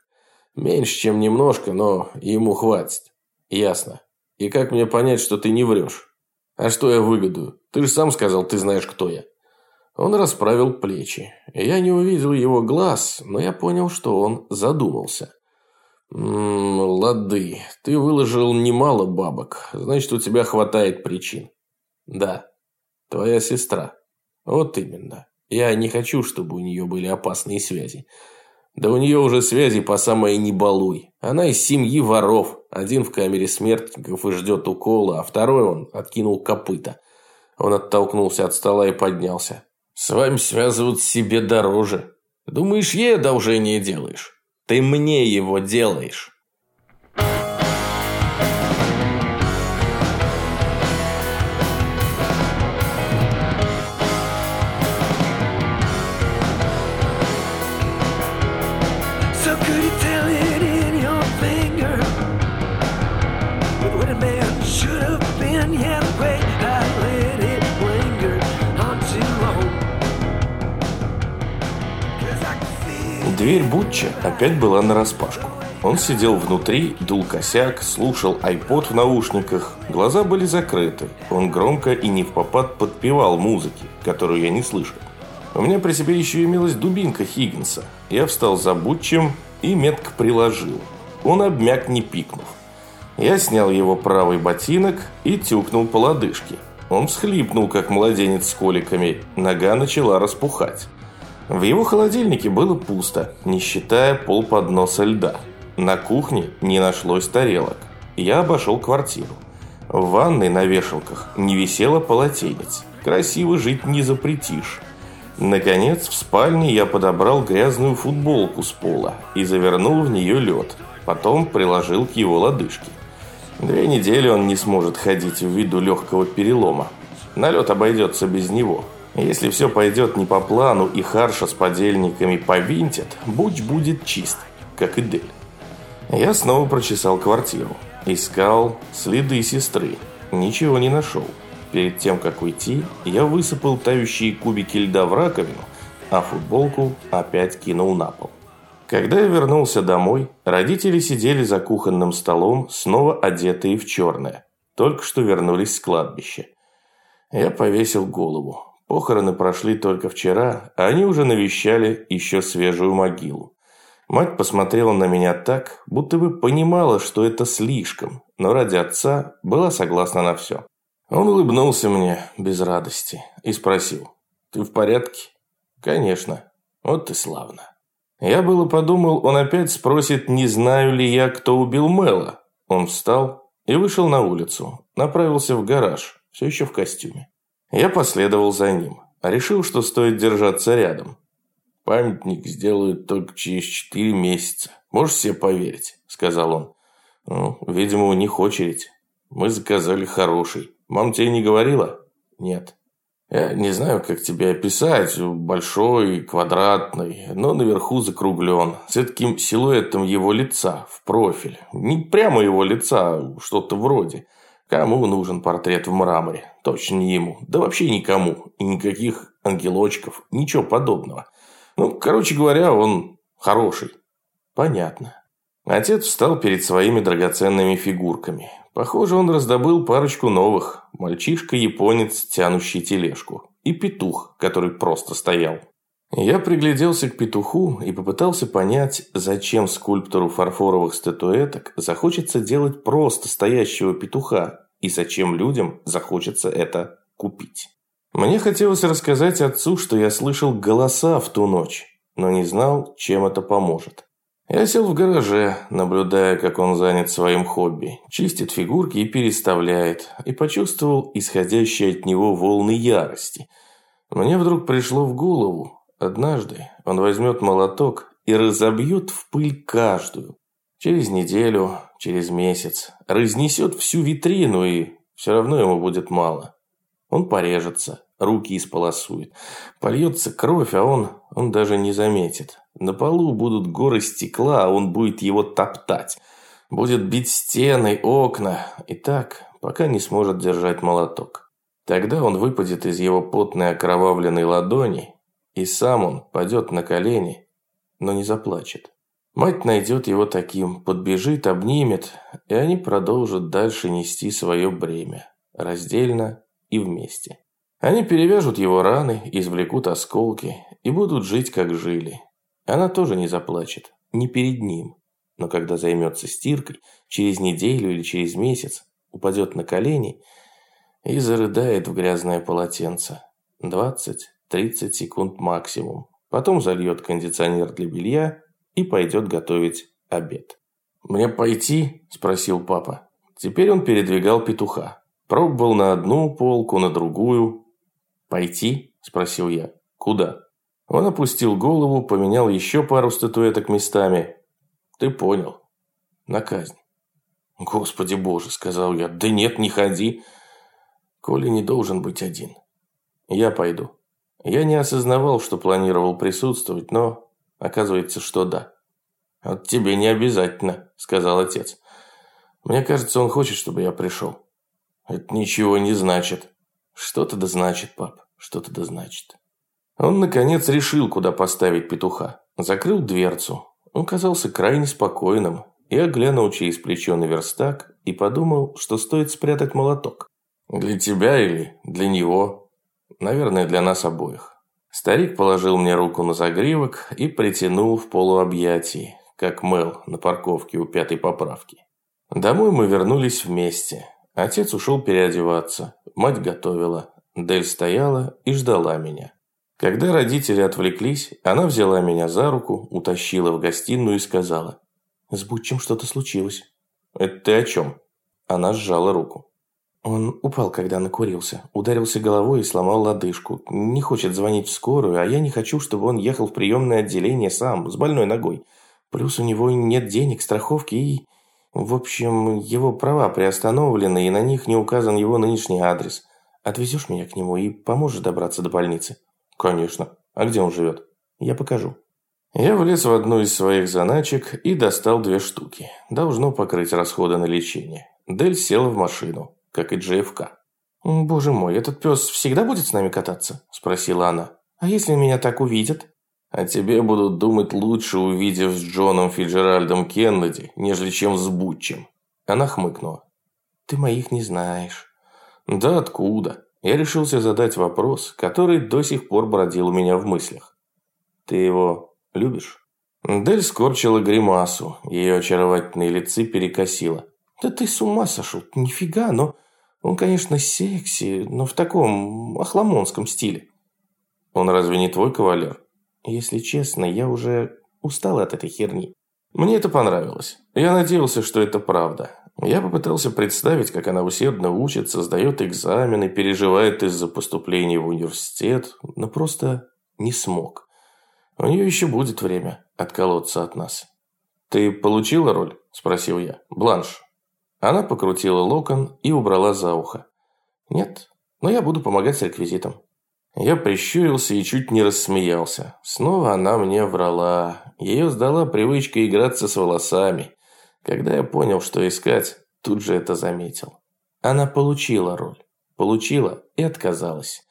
«Меньше, чем немножко, но ему хватит». «Ясно. И как мне понять, что ты не врешь?» «А что я выгодую? Ты же сам сказал, ты знаешь, кто я». Он расправил плечи. Я не увидел его глаз, но я понял, что он задумался. «М -м, «Лады, ты выложил немало бабок, значит, у тебя хватает причин». «Да, твоя сестра». «Вот именно. Я не хочу, чтобы у нее были опасные связи. Да у нее уже связи по самой не балуй. Она из семьи воров. Один в камере смертников и ждет укола, а второй он откинул копыта. Он оттолкнулся от стола и поднялся. С вами связываться себе дороже. Думаешь, ей одолжение делаешь? Ты мне его делаешь. Дверь Бутча опять была нараспашку. Он сидел внутри, дул косяк, слушал айпод в наушниках. Глаза были закрыты. Он громко и не в попад подпевал музыки, которую я не слышал. У меня при себе еще имелась дубинка Хиггинса. Я встал за Бутчем и метко приложил. Он обмяк, не пикнув. Я снял его правый ботинок и тюкнул по лодыжке. Он всхлипнул, как младенец с коликами. Нога начала распухать. В его холодильнике было пусто, не считая полподноса льда. На кухне не нашлось тарелок. Я обошел квартиру. В ванной на вешалках не висело полотенец. Красиво жить не запретишь. Наконец, в спальне я подобрал грязную футболку с пола и завернул в нее лед. Потом приложил к его лодыжке. Две недели он не сможет ходить в виду легкого перелома. Налет обойдется без него. Если все пойдет не по плану и Харша с подельниками повинтят, Буч будет чист, как и Дель. Я снова прочесал квартиру. Искал следы сестры. Ничего не нашел. Перед тем, как уйти, я высыпал тающие кубики льда в раковину, а футболку опять кинул на пол. Когда я вернулся домой, родители сидели за кухонным столом, снова одетые в черное. Только что вернулись с кладбища. Я повесил голову. Похороны прошли только вчера, а они уже навещали еще свежую могилу. Мать посмотрела на меня так, будто бы понимала, что это слишком, но ради отца была согласна на все. Он улыбнулся мне без радости и спросил, «Ты в порядке?» «Конечно. Вот и славно». Я было подумал, он опять спросит, не знаю ли я, кто убил Мэла. Он встал и вышел на улицу, направился в гараж, все еще в костюме. Я последовал за ним. Решил, что стоит держаться рядом. Памятник сделают только через четыре месяца. Можешь себе поверить?» – сказал он. «Ну, видимо, у них очередь. Мы заказали хороший. Мам тебе не говорила?» «Нет». Я не знаю, как тебе описать. Большой, квадратный, но наверху закруглен. С таким силуэтом его лица в профиль. Не прямо его лица, что-то вроде. Кому нужен портрет в мраморе? Точно не ему. Да вообще никому. И никаких ангелочков. Ничего подобного. Ну, короче говоря, он хороший. Понятно. Отец встал перед своими драгоценными фигурками. Похоже, он раздобыл парочку новых. Мальчишка-японец, тянущий тележку. И петух, который просто стоял. Я пригляделся к петуху и попытался понять, зачем скульптору фарфоровых статуэток захочется делать просто стоящего петуха, и зачем людям захочется это купить. Мне хотелось рассказать отцу, что я слышал голоса в ту ночь, но не знал, чем это поможет. Я сел в гараже, наблюдая, как он занят своим хобби. Чистит фигурки и переставляет. И почувствовал исходящие от него волны ярости. Мне вдруг пришло в голову. Однажды он возьмет молоток и разобьет в пыль каждую. Через неделю, через месяц. Разнесет всю витрину и все равно ему будет мало. Он порежется, руки исполосует. Польется кровь, а он, он даже не заметит. На полу будут горы стекла, а он будет его топтать. Будет бить стены, окна. И так, пока не сможет держать молоток. Тогда он выпадет из его потной окровавленной ладони, и сам он падет на колени, но не заплачет. Мать найдет его таким, подбежит, обнимет, и они продолжат дальше нести свое бремя. Раздельно и вместе. Они перевяжут его раны, извлекут осколки и будут жить, как жили. Она тоже не заплачет, не перед ним. Но когда займется стиркой, через неделю или через месяц, упадет на колени и зарыдает в грязное полотенце. 20-30 секунд максимум. Потом зальет кондиционер для белья и пойдет готовить обед. «Мне пойти?» – спросил папа. Теперь он передвигал петуха. Пробовал на одну полку, на другую. «Пойти?» – спросил я. «Куда?» Он опустил голову, поменял еще пару статуэток местами. Ты понял. На казнь. Господи боже, сказал я. Да нет, не ходи. Коля не должен быть один. Я пойду. Я не осознавал, что планировал присутствовать, но оказывается, что да. «Вот тебе не обязательно», – сказал отец. «Мне кажется, он хочет, чтобы я пришел». «Это ничего не значит». «Что-то да значит, пап, что-то да значит». Он, наконец, решил, куда поставить петуха. Закрыл дверцу. Он казался крайне спокойным. Я глянул через плечо на верстак и подумал, что стоит спрятать молоток. «Для тебя или для него?» «Наверное, для нас обоих». Старик положил мне руку на загривок и притянул в полуобъятии, как Мел на парковке у пятой поправки. Домой мы вернулись вместе. Отец ушел переодеваться, мать готовила. Дель стояла и ждала меня. Когда родители отвлеклись, она взяла меня за руку, утащила в гостиную и сказала. «С Бутчем что-то случилось». «Это ты о чем?» Она сжала руку. Он упал, когда накурился. Ударился головой и сломал лодыжку. Не хочет звонить в скорую, а я не хочу, чтобы он ехал в приемное отделение сам, с больной ногой. Плюс у него нет денег, страховки и... В общем, его права приостановлены, и на них не указан его нынешний адрес. Отвезешь меня к нему и поможешь добраться до больницы?» «Конечно. А где он живет?» «Я покажу». Я влез в одну из своих заначек и достал две штуки. Должно покрыть расходы на лечение. Дель села в машину, как и JFK. «Боже мой, этот пес всегда будет с нами кататься?» – спросила она. «А если меня так увидят?» «А тебе будут думать лучше, увидев с Джоном Фиджеральдом Кеннеди, нежели чем с Бутчем». Она хмыкнула. «Ты моих не знаешь». «Да откуда?» я решился задать вопрос, который до сих пор бродил у меня в мыслях. «Ты его любишь?» Дель скорчила гримасу, ее очаровательные лицы перекосило. «Да ты с ума сошел, нифига, но... Он, конечно, секси, но в таком охламонском стиле». «Он разве не твой кавалер?» «Если честно, я уже устал от этой херни». Мне это понравилось. Я надеялся, что это правда. Я попытался представить, как она усердно учится, сдает экзамены, переживает из-за поступления в университет, но просто не смог. У нее еще будет время отколоться от нас. «Ты получила роль?» – спросил я. «Бланш». Она покрутила локон и убрала за ухо. «Нет, но я буду помогать с реквизитом». Я прищурился и чуть не рассмеялся. Снова она мне врала. Ее сдала привычка играться с волосами. Когда я понял, что искать, тут же это заметил. Она получила роль. Получила и отказалась.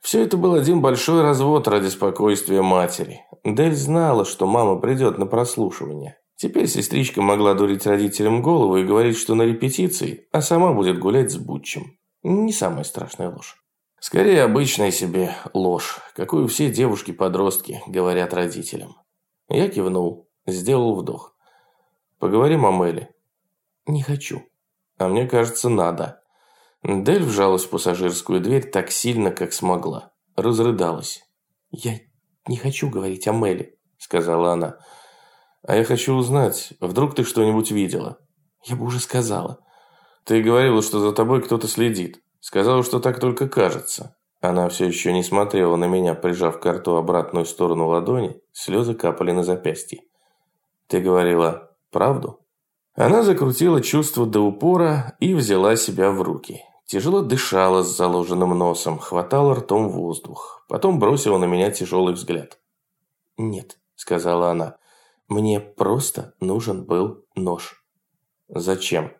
Все это был один большой развод ради спокойствия матери. Дель знала, что мама придет на прослушивание. Теперь сестричка могла дурить родителям голову и говорить, что на репетиции, а сама будет гулять с Бутчем. Не самая страшная ложь. Скорее, обычная себе ложь, какую все девушки-подростки говорят родителям. Я кивнул, сделал вдох. «Поговорим о Мэле». «Не хочу». «А мне кажется, надо». Дель вжалась в пассажирскую дверь так сильно, как смогла. Разрыдалась. «Я не хочу говорить о Мэле», — сказала она. А я хочу узнать, вдруг ты что-нибудь видела? Я бы уже сказала. Ты говорила, что за тобой кто-то следит. Сказала, что так только кажется. Она все еще не смотрела на меня, прижав карту обратную сторону ладони, слезы капали на запястье. Ты говорила правду? Она закрутила чувство до упора и взяла себя в руки. Тяжело дышала с заложенным носом, хватала ртом воздух. Потом бросила на меня тяжелый взгляд. «Нет», — сказала она, — мне просто нужен был нож. Зачем?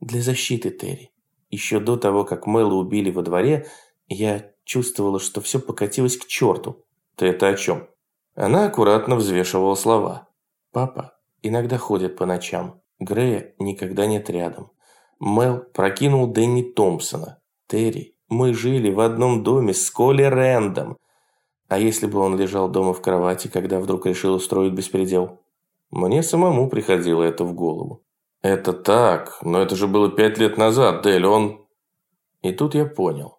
Для защиты Терри. Еще до того, как Мэла убили во дворе, я чувствовала, что все покатилось к черту. Ты это о чем? Она аккуратно взвешивала слова. Папа иногда ходит по ночам. Грея никогда нет рядом. Мел прокинул Дэнни Томпсона. Терри, мы жили в одном доме с Коли Рэндом. А если бы он лежал дома в кровати, когда вдруг решил устроить беспредел? Мне самому приходило это в голову. Это так, но это же было пять лет назад, Дель, он... И тут я понял.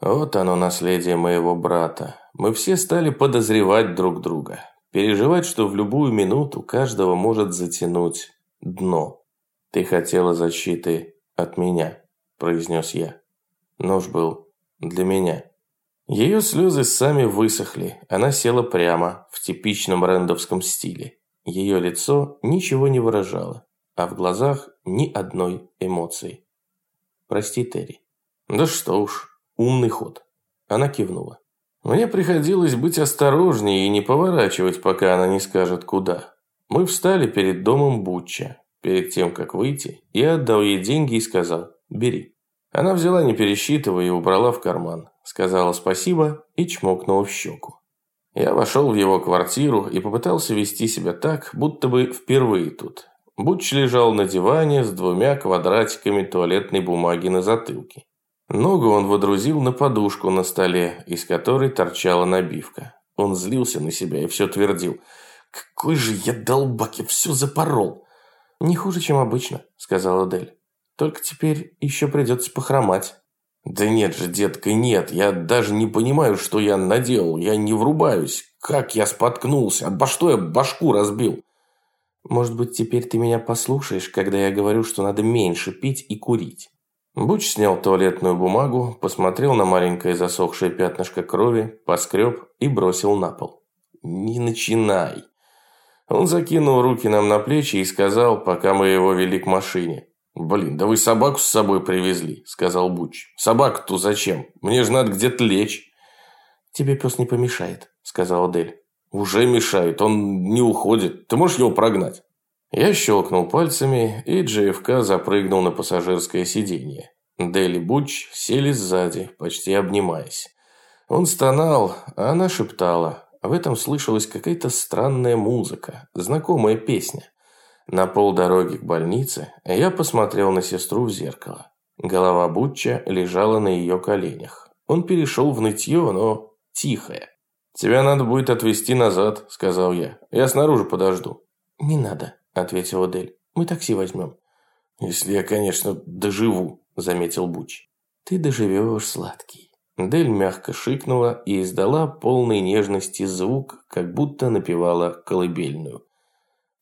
Вот оно наследие моего брата. Мы все стали подозревать друг друга. Переживать, что в любую минуту каждого может затянуть дно. Ты хотела защиты от меня, произнес я. Нож был для меня. Ее слезы сами высохли. Она села прямо, в типичном рэндовском стиле. Ее лицо ничего не выражало, а в глазах ни одной эмоции. «Прости, Терри». «Да что уж, умный ход». Она кивнула. Мне приходилось быть осторожнее и не поворачивать, пока она не скажет куда. Мы встали перед домом Бутча. Перед тем, как выйти, я отдал ей деньги и сказал «бери». Она взяла, не пересчитывая, и убрала в карман. Сказала спасибо и чмокнула в щеку. Я вошел в его квартиру и попытался вести себя так, будто бы впервые тут. Бутч лежал на диване с двумя квадратиками туалетной бумаги на затылке. Ногу он водрузил на подушку на столе, из которой торчала набивка. Он злился на себя и все твердил. «Какой же я долбак, я все запорол!» «Не хуже, чем обычно», — сказала Дель. «Только теперь еще придется похромать». «Да нет же, детка, нет. Я даже не понимаю, что я наделал. Я не врубаюсь. Как я споткнулся? Обо что я башку разбил?» «Может быть, теперь ты меня послушаешь, когда я говорю, что надо меньше пить и курить?» Буч снял туалетную бумагу, посмотрел на маленькое засохшее пятнышко крови, поскреб и бросил на пол. «Не начинай!» Он закинул руки нам на плечи и сказал, пока мы его вели к машине. «Блин, да вы собаку с собой привезли», – сказал Буч. «Собаку-то зачем? Мне же надо где-то лечь». «Тебе пес не помешает», – сказал Дель. «Уже мешает, он не уходит. Ты можешь его прогнать?» Я щелкнул пальцами, и JFK запрыгнул на пассажирское сиденье. Дель и Буч сели сзади, почти обнимаясь. Он стонал, а она шептала. В этом слышалась какая-то странная музыка, знакомая песня. На полдороги к больнице я посмотрел на сестру в зеркало. Голова Бутча лежала на ее коленях. Он перешел в нытье, но тихое. «Тебя надо будет отвезти назад», – сказал я. «Я снаружи подожду». «Не надо», – ответила Дель. «Мы такси возьмем». «Если я, конечно, доживу», – заметил Буч. «Ты доживешь, сладкий». Дель мягко шикнула и издала полный нежности звук, как будто напевала колыбельную.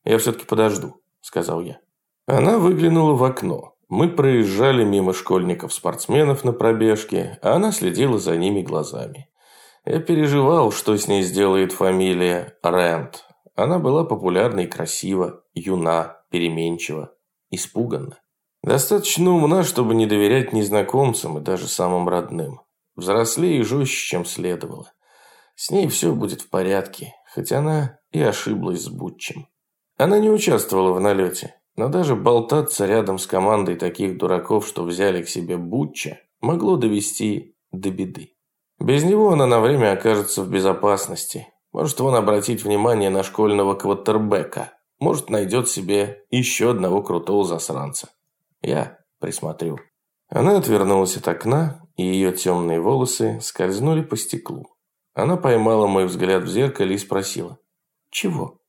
«Я все-таки подожду», – сказал я. Она выглянула в окно. Мы проезжали мимо школьников-спортсменов на пробежке, а она следила за ними глазами. Я переживал, что с ней сделает фамилия Рэнд. Она была популярна и красива, юна, переменчива, испуганна. Достаточно умна, чтобы не доверять незнакомцам и даже самым родным. Взрослее и жестче, чем следовало. С ней все будет в порядке, хоть она и ошиблась с Бутчем. Она не участвовала в налете, но даже болтаться рядом с командой таких дураков, что взяли к себе Бутча, могло довести до беды. Без него она на время окажется в безопасности. Может он обратить внимание на школьного квотербека. Может найдет себе еще одного крутого засранца. Я присмотрю. Она отвернулась от окна, и ее темные волосы скользнули по стеклу. Она поймала мой взгляд в зеркале и спросила. «Чего?»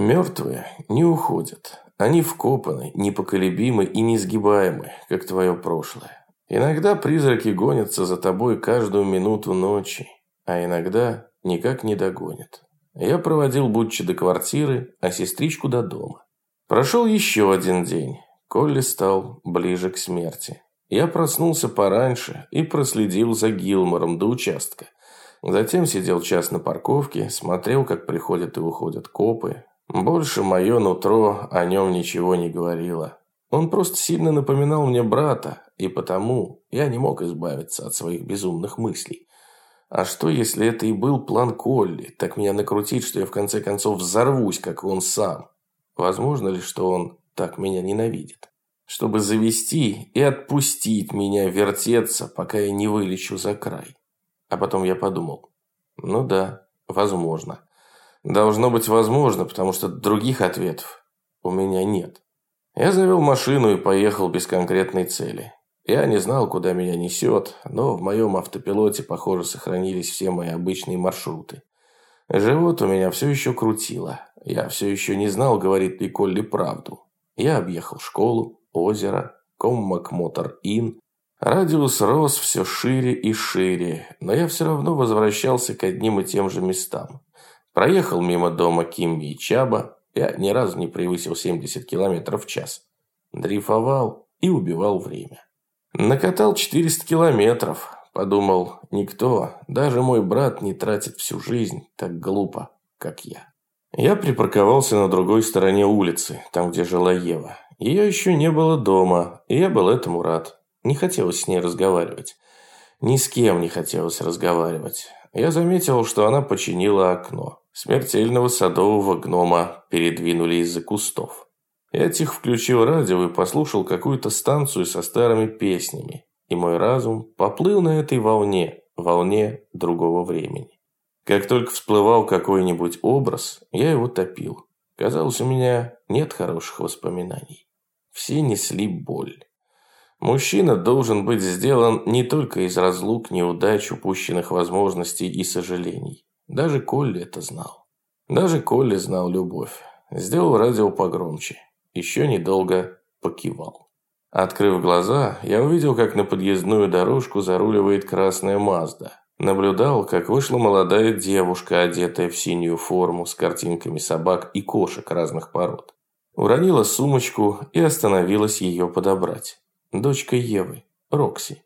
«Мертвые не уходят. Они вкопаны, непоколебимы и несгибаемы, как твое прошлое. Иногда призраки гонятся за тобой каждую минуту ночи, а иногда никак не догонят. Я проводил Бутчи до квартиры, а сестричку до дома. Прошел еще один день. Колли стал ближе к смерти. Я проснулся пораньше и проследил за Гилмором до участка. Затем сидел час на парковке, смотрел, как приходят и уходят копы, больше мое нутро о нем ничего не говорило. Он просто сильно напоминал мне брата, и потому я не мог избавиться от своих безумных мыслей. А что, если это и был план Колли, так меня накрутить, что я в конце концов взорвусь, как он сам? Возможно ли, что он так меня ненавидит? Чтобы завести и отпустить меня вертеться, пока я не вылечу за край. А потом я подумал, ну да, возможно. Должно быть возможно, потому что других ответов у меня нет. Я завел машину и поехал без конкретной цели. Я не знал, куда меня несет, но в моем автопилоте, похоже, сохранились все мои обычные маршруты. Живот у меня все еще крутило. Я все еще не знал, говорит ли Колли правду. Я объехал школу, озеро, Коммак Мотор Ин. Радиус рос все шире и шире, но я все равно возвращался к одним и тем же местам. Проехал мимо дома Кимми и Чаба. Я ни разу не превысил 70 км в час. Дрейфовал и убивал время. Накатал 400 километров. Подумал, никто, даже мой брат не тратит всю жизнь так глупо, как я. Я припарковался на другой стороне улицы, там, где жила Ева. Ее еще не было дома, и я был этому рад. Не хотелось с ней разговаривать. Ни с кем не хотелось разговаривать. Я заметил, что она починила окно. Смертельного садового гнома передвинули из-за кустов. Я тихо включил радио и послушал какую-то станцию со старыми песнями. И мой разум поплыл на этой волне, волне другого времени. Как только всплывал какой-нибудь образ, я его топил. Казалось, у меня нет хороших воспоминаний. Все несли боль. Мужчина должен быть сделан не только из разлук, неудач, упущенных возможностей и сожалений. Даже Колли это знал. Даже Колли знал любовь. Сделал радио погромче. Еще недолго покивал. Открыв глаза, я увидел, как на подъездную дорожку заруливает красная Мазда. Наблюдал, как вышла молодая девушка, одетая в синюю форму с картинками собак и кошек разных пород. Уронила сумочку и остановилась ее подобрать. Дочка Евы, Рокси.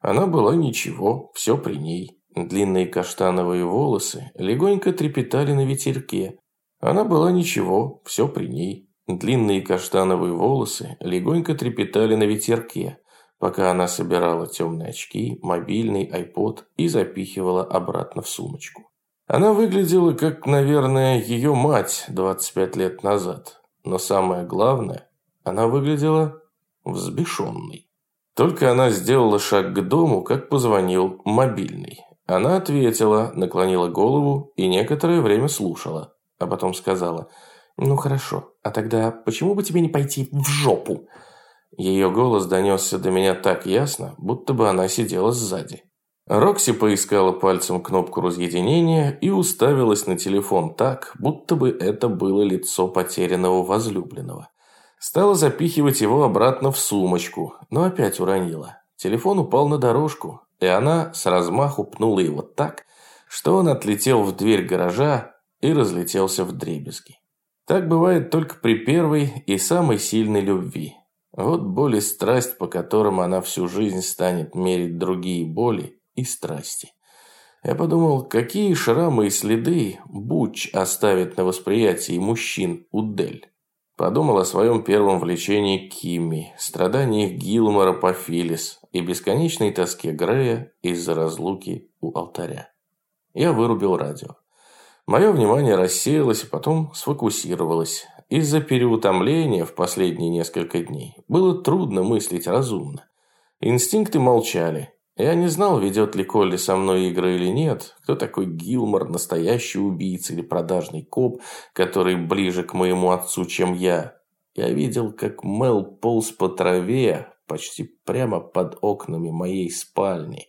Она была ничего, все при ней. Длинные каштановые волосы легонько трепетали на ветерке. Она была ничего, все при ней. Длинные каштановые волосы легонько трепетали на ветерке, пока она собирала темные очки, мобильный, айпод и запихивала обратно в сумочку. Она выглядела как, наверное, ее мать 25 лет назад. Но самое главное, она выглядела взбешенной. Только она сделала шаг к дому, как позвонил мобильный. Она ответила, наклонила голову и некоторое время слушала. А потом сказала, «Ну хорошо, а тогда почему бы тебе не пойти в жопу?» Ее голос донесся до меня так ясно, будто бы она сидела сзади. Рокси поискала пальцем кнопку разъединения и уставилась на телефон так, будто бы это было лицо потерянного возлюбленного. Стала запихивать его обратно в сумочку, но опять уронила. Телефон упал на дорожку, и она с размаху пнула его так, что он отлетел в дверь гаража и разлетелся в дребезги. Так бывает только при первой и самой сильной любви. Вот боль и страсть, по которым она всю жизнь станет мерить другие боли и страсти. Я подумал, какие шрамы и следы Буч оставит на восприятии мужчин Удель. Подумал о своем первом влечении Кимми, страданиях Гилмора по Филлис и бесконечной тоске Грея из-за разлуки у алтаря. Я вырубил радио. Мое внимание рассеялось, а потом сфокусировалось. Из-за переутомления в последние несколько дней было трудно мыслить разумно. Инстинкты молчали. Я не знал, ведет ли Колли со мной игры или нет, кто такой Гилмор, настоящий убийца или продажный коп, который ближе к моему отцу, чем я. Я видел, как Мел полз по траве, почти прямо под окнами моей спальни.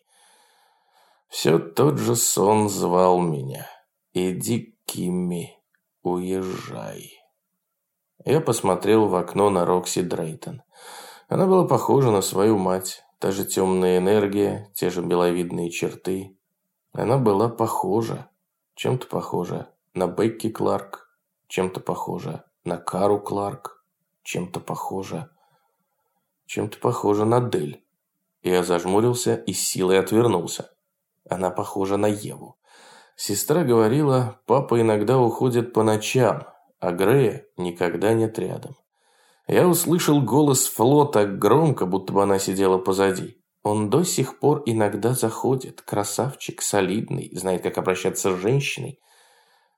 Все тот же сон звал меня. «Иди, Кимми, уезжай». Я посмотрел в окно на Рокси Дрейтон. Она была похожа на свою мать. Та же темная энергия, те же беловидные черты. Она была похожа, чем-то похожа на Бекки Кларк, чем-то похожа на Кару Кларк, чем-то похожа, чем-то похожа на Дель. Я зажмурился и силой отвернулся. Она похожа на Еву. Сестра говорила, папа иногда уходит по ночам, а Грея никогда нет рядом. Я услышал голос Фло так громко, будто бы она сидела позади. Он до сих пор иногда заходит, красавчик, солидный, знает, как обращаться с женщиной.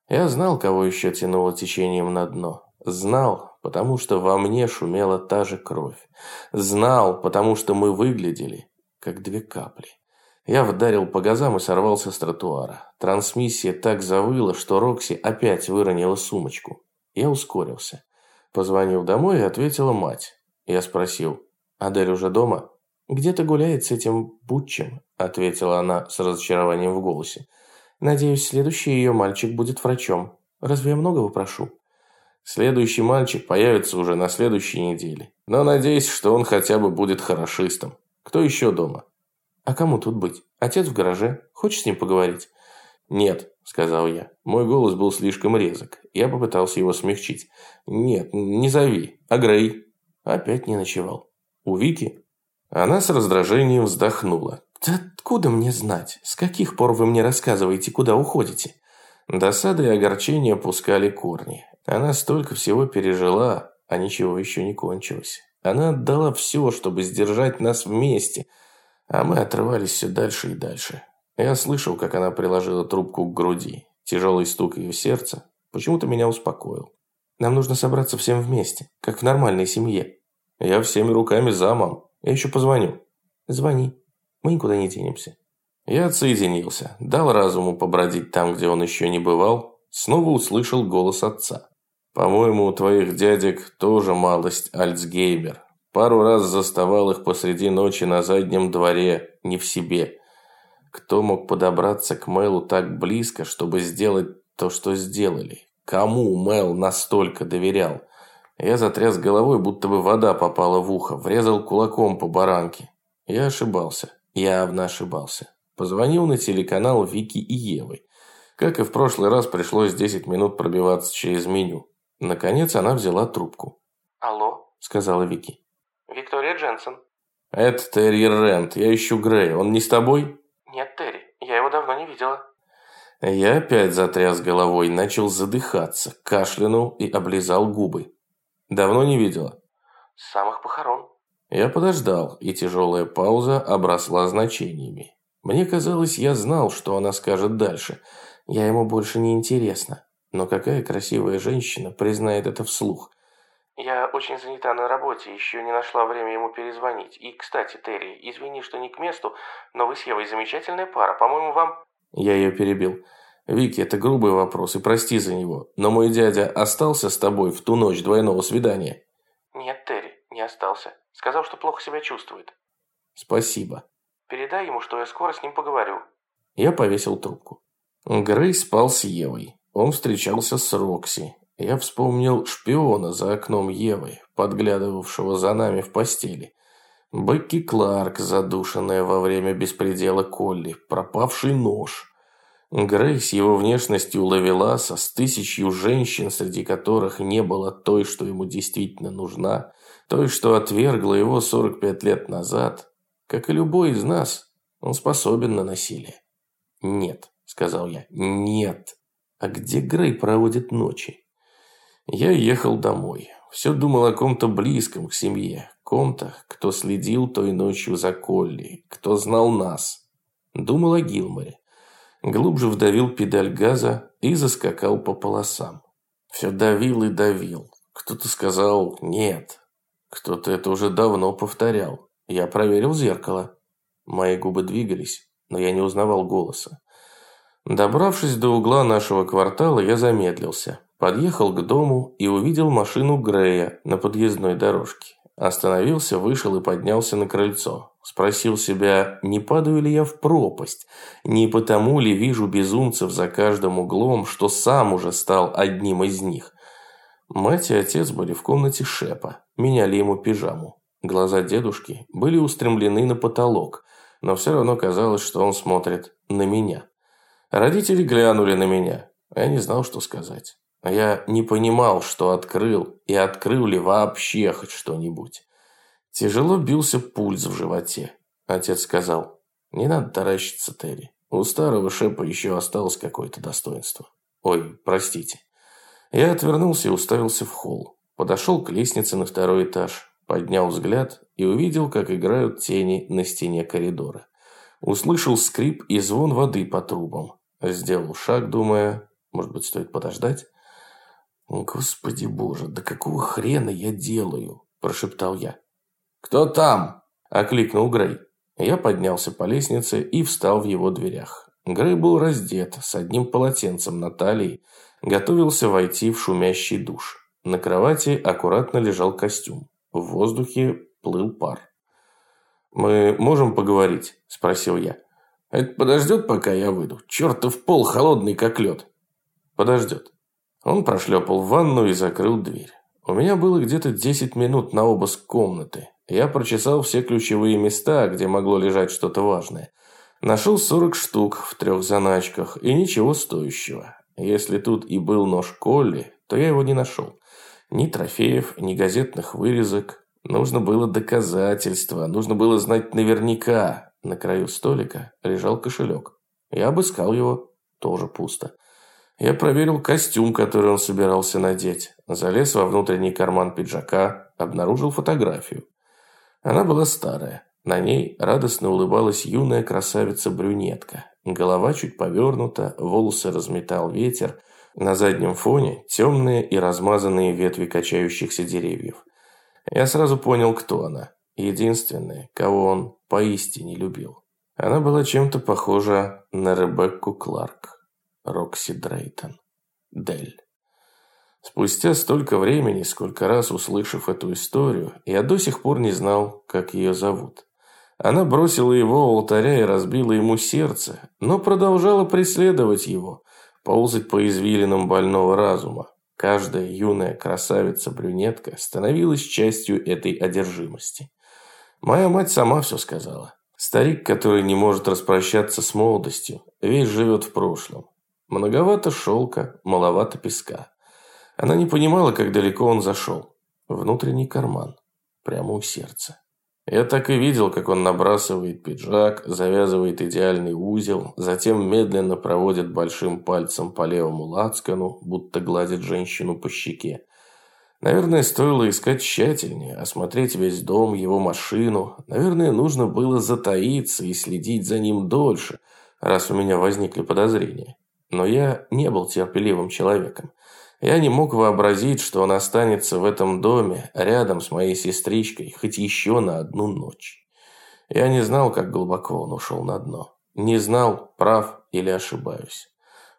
Я знал, кого еще тянуло течением на дно. Знал, потому что во мне шумела та же кровь. Знал, потому что мы выглядели, как две капли. Я вдарил по газам и сорвался с тротуара. Трансмиссия так завыла, что Рокси опять выронила сумочку. Я ускорился. Позвонил домой и ответила мать. Я спросил, «Адель уже дома?» «Где-то гуляет с этим Бутчем», ответила она с разочарованием в голосе. «Надеюсь, следующий ее мальчик будет врачом. Разве я многого прошу?» Следующий мальчик появится уже на следующей неделе. Но надеюсь, что он хотя бы будет хорошистом. Кто еще дома? А кому тут быть? Отец в гараже. Хочешь с ним поговорить? Нет, сказал я. Мой голос был слишком резок. Я попытался его смягчить. Нет, не зови. А Грей? Опять не ночевал. У Вики? Она с раздражением вздохнула. «Да откуда мне знать? С каких пор вы мне рассказываете, куда уходите?» Досады и огорчения пускали корни. Она столько всего пережила, а ничего еще не кончилось. Она отдала все, чтобы сдержать нас вместе, а мы отрывались все дальше и дальше. Я слышал, как она приложила трубку к груди. Тяжелый стук ее сердца почему-то меня успокоил. Нам нужно собраться всем вместе, как в нормальной семье. Я всеми руками за, мам. Я еще позвоню. Звони. Мы никуда не денемся. Я отсоединился, дал разуму побродить там, где он еще не бывал, снова услышал голос отца. «По-моему, у твоих дядек тоже малость Альцгеймер. Пару раз заставал их посреди ночи на заднем дворе, не в себе. Кто мог подобраться к Мэлу так близко, чтобы сделать то, что сделали? Кому Мэл настолько доверял? Я затряс головой, будто бы вода попала в ухо, врезал кулаком по баранке. Я ошибался, явно ошибался. Позвонил на телеканал Вики и Евы. Как и в прошлый раз, пришлось 10 минут пробиваться через меню. Наконец она взяла трубку. «Алло», – сказала Вики. «Виктория Дженсен». «Это Терри Рент. Я ищу Грея. Он не с тобой?» «Нет, Терри. Я его давно не видела». Я опять затряс головой, начал задыхаться, кашлянул и облизал губы. «Давно не видела?» «С самых похорон». Я подождал, и тяжелая пауза обросла значениями. Мне казалось, я знал, что она скажет дальше. Я ему больше не интересна. Но какая красивая женщина признает это вслух? Я очень занята на работе, еще не нашла время ему перезвонить. И, кстати, Терри, извини, что не к месту, но вы с Евой замечательная пара. По-моему, вам...» Я ее перебил. «Вики, это грубый вопрос, и прости за него. Но мой дядя остался с тобой в ту ночь двойного свидания?» «Нет, Терри, не остался. Сказал, что плохо себя чувствует». «Спасибо». «Передай ему, что я скоро с ним поговорю». Я повесил трубку. Грей спал с Евой. Он встречался с Рокси. Я вспомнил шпиона за окном Евы, подглядывавшего за нами в постели. Бекки Кларк, задушенная во время беспредела Колли, пропавший нож. Грей с его внешностью Лавеласа, с тысячью женщин, среди которых не было той, что ему действительно нужна, той, что отвергла его 45 лет назад. Как и любой из нас, он способен на насилие. «Нет», – сказал я. «Нет». «А где Грей проводит ночи?» Я ехал домой. Все думал о ком-то близком к семье. Ком-то, кто следил той ночью за Колли, кто знал нас. Думал о Гилморе. Глубже вдавил педаль газа и заскакал по полосам. Все давил и давил. Кто-то сказал «нет». Кто-то это уже давно повторял. Я проверил зеркало. Мои губы двигались, но я не узнавал голоса. Добравшись до угла нашего квартала, я замедлился. Подъехал к дому и увидел машину Грея на подъездной дорожке. Остановился, вышел и поднялся на крыльцо. Спросил себя, не падаю ли я в пропасть, не потому ли вижу безумцев за каждым углом, что сам уже стал одним из них. Мать и отец были в комнате Шепа, меняли ему пижаму. Глаза дедушки были устремлены на потолок, но все равно казалось, что он смотрит на меня. Родители глянули на меня, я не знал, что сказать. А я не понимал, что открыл, и открыл ли вообще хоть что-нибудь. Тяжело бился пульс в животе. Отец сказал, не надо таращиться, Терри. У старого шепа еще осталось какое-то достоинство. Ой, простите. Я отвернулся и уставился в холл. Подошел к лестнице на второй этаж, поднял взгляд и увидел, как играют тени на стене коридора. Услышал скрип и звон воды по трубам. Сделал шаг, думая, может быть, стоит подождать. «Господи боже, да какого хрена я делаю?» – прошептал я. «Кто там?» – окликнул Грей. Я поднялся по лестнице и встал в его дверях. Грей был раздет, с одним полотенцем на талии, готовился войти в шумящий душ. На кровати аккуратно лежал костюм. В воздухе плыл пар. «Мы можем поговорить?» – спросил я. «Это подождет, пока я выйду? Чертов пол холодный, как лед». «Подождет». Он прошлепал в ванну и закрыл дверь. У меня было где-то 10 минут на обыск комнаты. Я прочесал все ключевые места, где могло лежать что-то важное. Нашел 40 штук в трех заначках и ничего стоящего. Если тут и был нож Колли, то я его не нашел. Ни трофеев, ни газетных вырезок. Нужно было доказательства, нужно было знать наверняка. На краю столика лежал кошелек. Я обыскал его, тоже пусто. Я проверил костюм, который он собирался надеть. Залез во внутренний карман пиджака, обнаружил фотографию. Она была старая. На ней радостно улыбалась юная красавица-брюнетка. Голова чуть повернута, волосы разметал ветер. На заднем фоне темные и размазанные ветви качающихся деревьев. Я сразу понял, кто она. Единственная, кого он поистине любил. Она была чем-то похожа на Ребекку Кларк. Рокси Дрейтон. Дель. Спустя столько времени, сколько раз услышав эту историю, я до сих пор не знал, как ее зовут. Она бросила его у алтаря и разбила ему сердце, но продолжала преследовать его, ползать по извилинам больного разума. Каждая юная красавица-брюнетка становилась частью этой одержимости. Моя мать сама все сказала. Старик, который не может распрощаться с молодостью, весь живет в прошлом. Многовато шелка, маловато песка. Она не понимала, как далеко он зашел. Внутренний карман. Прямо у сердца. Я так и видел, как он набрасывает пиджак, завязывает идеальный узел, затем медленно проводит большим пальцем по левому лацкану, будто гладит женщину по щеке. Наверное, стоило искать тщательнее, осмотреть весь дом, его машину. Наверное, нужно было затаиться и следить за ним дольше, раз у меня возникли подозрения. Но я не был терпеливым человеком. Я не мог вообразить, что он останется в этом доме, рядом с моей сестричкой, хоть еще на одну ночь. Я не знал, как глубоко он ушел на дно. Не знал, прав или ошибаюсь.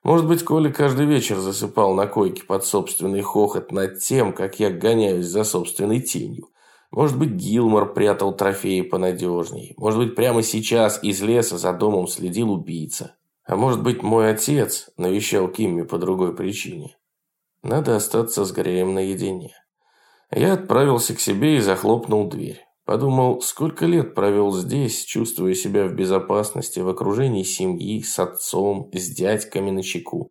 Может быть, Коля каждый вечер засыпал на койке под собственный хохот над тем, как я гоняюсь за собственной тенью. Может быть, Гилмор прятал трофеи понадежней. Может быть, прямо сейчас из леса за домом следил убийца. А может быть, мой отец навещал Кимми по другой причине. Надо остаться с Греем наедине. Я отправился к себе и захлопнул дверь. Подумал, сколько лет провел здесь, чувствуя себя в безопасности, в окружении семьи, с отцом, с дядьками на чеку.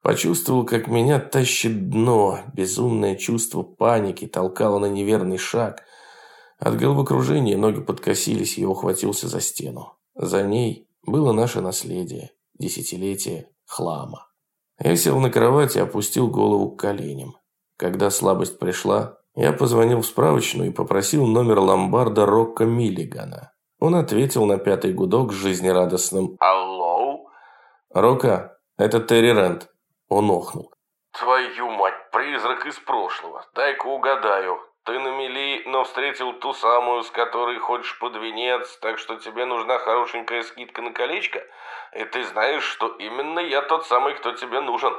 Почувствовал, как меня тащит дно, безумное чувство паники толкало на неверный шаг. От головокружения ноги подкосились, и я ухватился за стену. За ней было наше наследие Десятилетие хлама. Я сел на кровать и опустил голову к коленям. Когда слабость пришла, я позвонил в справочную и попросил номер ломбарда Рокко Миллигана. Он ответил на пятый гудок с жизнерадостным «Алло?» «Рока, это Терри Рент». Он охнул. «Твою мать, призрак из прошлого. Дай-ка угадаю. Ты на мели, но встретил ту самую, с которой хочешь под венец, так что тебе нужна хорошенькая скидка на колечко? И ты знаешь, что именно я тот самый, кто тебе нужен».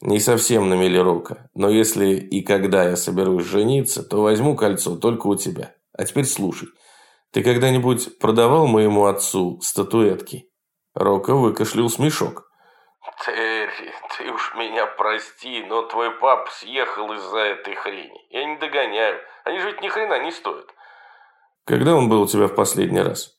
Не совсем на мели Рока, но если и когда я соберусь жениться, то возьму кольцо только у тебя. А теперь слушай. Ты когда-нибудь продавал моему отцу статуэтки? Рока выкашлял смешок. Терри, ты уж меня прости, но твой пап съехал из-за этой хрени. Я не догоняю. Они же ведь ни хрена не стоят. Когда он был у тебя в последний раз?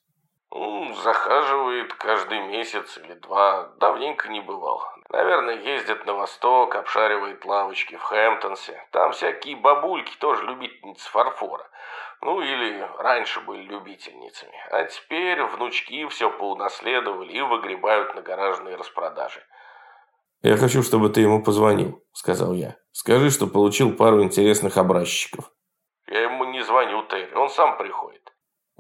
Захаживает каждый месяц или два. Давненько не бывал. Наверное, ездит на восток, обшаривает лавочки в Хэмптонсе. Там всякие бабульки, тоже любительницы фарфора. Ну, или раньше были любительницами. А теперь внучки все поунаследовали и выгребают на гаражные распродажи. «Я хочу, чтобы ты ему позвонил», – сказал я. «Скажи, что получил пару интересных образчиков». «Я ему не звоню, Терри, он сам приходит».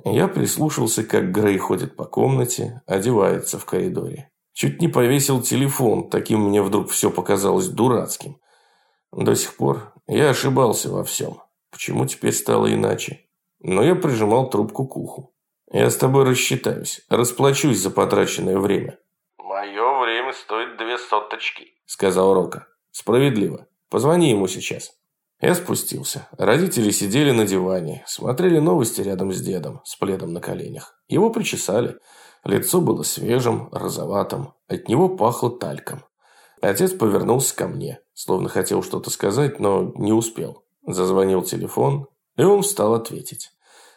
Я прислушался, как Грей ходит по комнате, одевается в коридоре. Чуть не повесил телефон, таким мне вдруг все показалось дурацким. До сих пор я ошибался во всем. Почему теперь стало иначе? Но я прижимал трубку к уху. Я с тобой рассчитаюсь, расплачусь за потраченное время. «Мое время стоит две соточки», – сказал Рока. «Справедливо. Позвони ему сейчас». Я спустился. Родители сидели на диване, смотрели новости рядом с дедом, с пледом на коленях. Его причесали. Лицо было свежим, розоватым. От него пахло тальком. Отец повернулся ко мне, словно хотел что-то сказать, но не успел. Зазвонил телефон, и он встал ответить.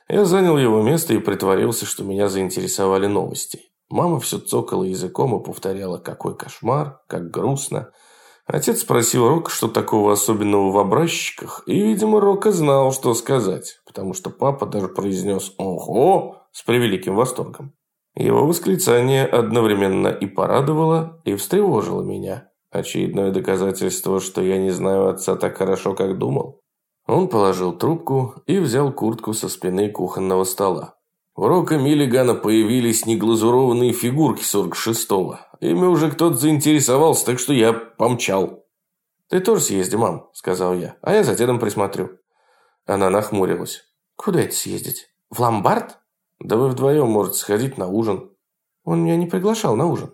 Я занял его место и притворился, что меня заинтересовали новости. Мама все цокала языком и повторяла, какой кошмар, как грустно. Отец спросил Рока, что такого особенного в образчиках, и, видимо, Рока знал, что сказать, потому что папа даже произнес «Ого!» с превеликим восторгом. Его восклицание одновременно и порадовало, и встревожило меня. Очередное доказательство, что я не знаю отца так хорошо, как думал. Он положил трубку и взял куртку со спины кухонного стола. У Рока Миллигана появились неглазурованные фигурки 46-го. Ими уже кто-то заинтересовался, так что я помчал. «Ты тоже съезди, мам», – сказал я, – «а я за дедом присмотрю». Она нахмурилась. «Куда это съездить? В ломбард?» «Да вы вдвоем можете сходить на ужин». «Он меня не приглашал на ужин».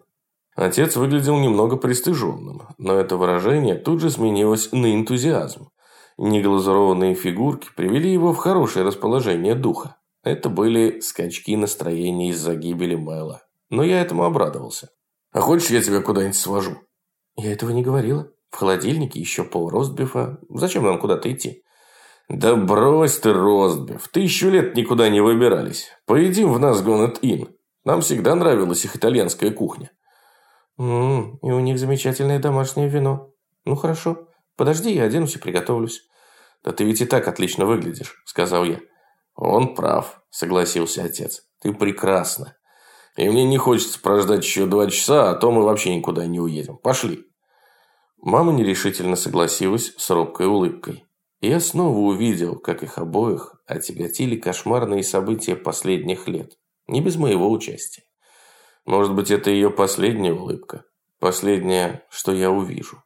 Отец выглядел немного пристыженным, но это выражение тут же сменилось на энтузиазм. Неглазурованные фигурки привели его в хорошее расположение духа. Это были скачки настроения из-за гибели Мэла. Но я этому обрадовался. «А хочешь, я тебя куда-нибудь свожу?» «Я этого не говорила. В холодильнике еще пол ростбифа. Зачем нам куда-то идти?» «Да брось ты, ростбиф. Тысячу лет никуда не выбирались. Поедим в нас Гонет Ин. Нам всегда нравилась их итальянская кухня». «Ммм, и у них замечательное домашнее вино. Ну хорошо. Подожди, я оденусь и приготовлюсь». «Да ты ведь и так отлично выглядишь», – сказал я. «Он прав», – согласился отец. «Ты прекрасна. И мне не хочется прождать еще два часа, а то мы вообще никуда не уедем. Пошли». Мама нерешительно согласилась с робкой улыбкой. И я снова увидел, как их обоих отяготили кошмарные события последних лет. Не без моего участия. Может быть, это ее последняя улыбка. Последняя, что я увижу.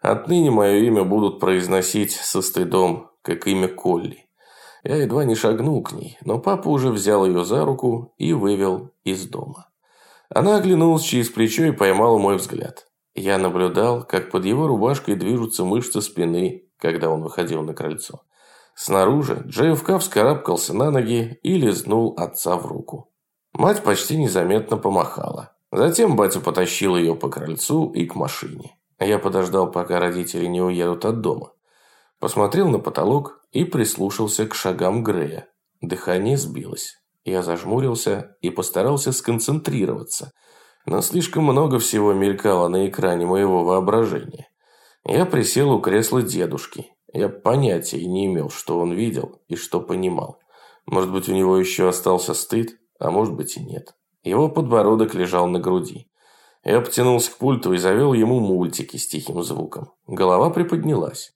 Отныне мое имя будут произносить со стыдом, как имя Колли. Я едва не шагнул к ней, но папа уже взял ее за руку и вывел из дома. Она оглянулась через плечо и поймала мой взгляд. Я наблюдал, как под его рубашкой движутся мышцы спины, когда он выходил на крыльцо. Снаружи Джейфка вскарабкался на ноги и лизнул отца в руку. Мать почти незаметно помахала. Затем батя потащил ее по крыльцу и к машине. Я подождал, пока родители не уедут от дома. Посмотрел на потолок и прислушался к шагам Грея. Дыхание сбилось. Я зажмурился и постарался сконцентрироваться. Но слишком много всего мелькало на экране моего воображения. Я присел у кресла дедушки. Я понятия не имел, что он видел и что понимал. Может быть, у него еще остался стыд, а может быть и нет. Его подбородок лежал на груди. Я потянулся к пульту и завел ему мультики с тихим звуком. Голова приподнялась.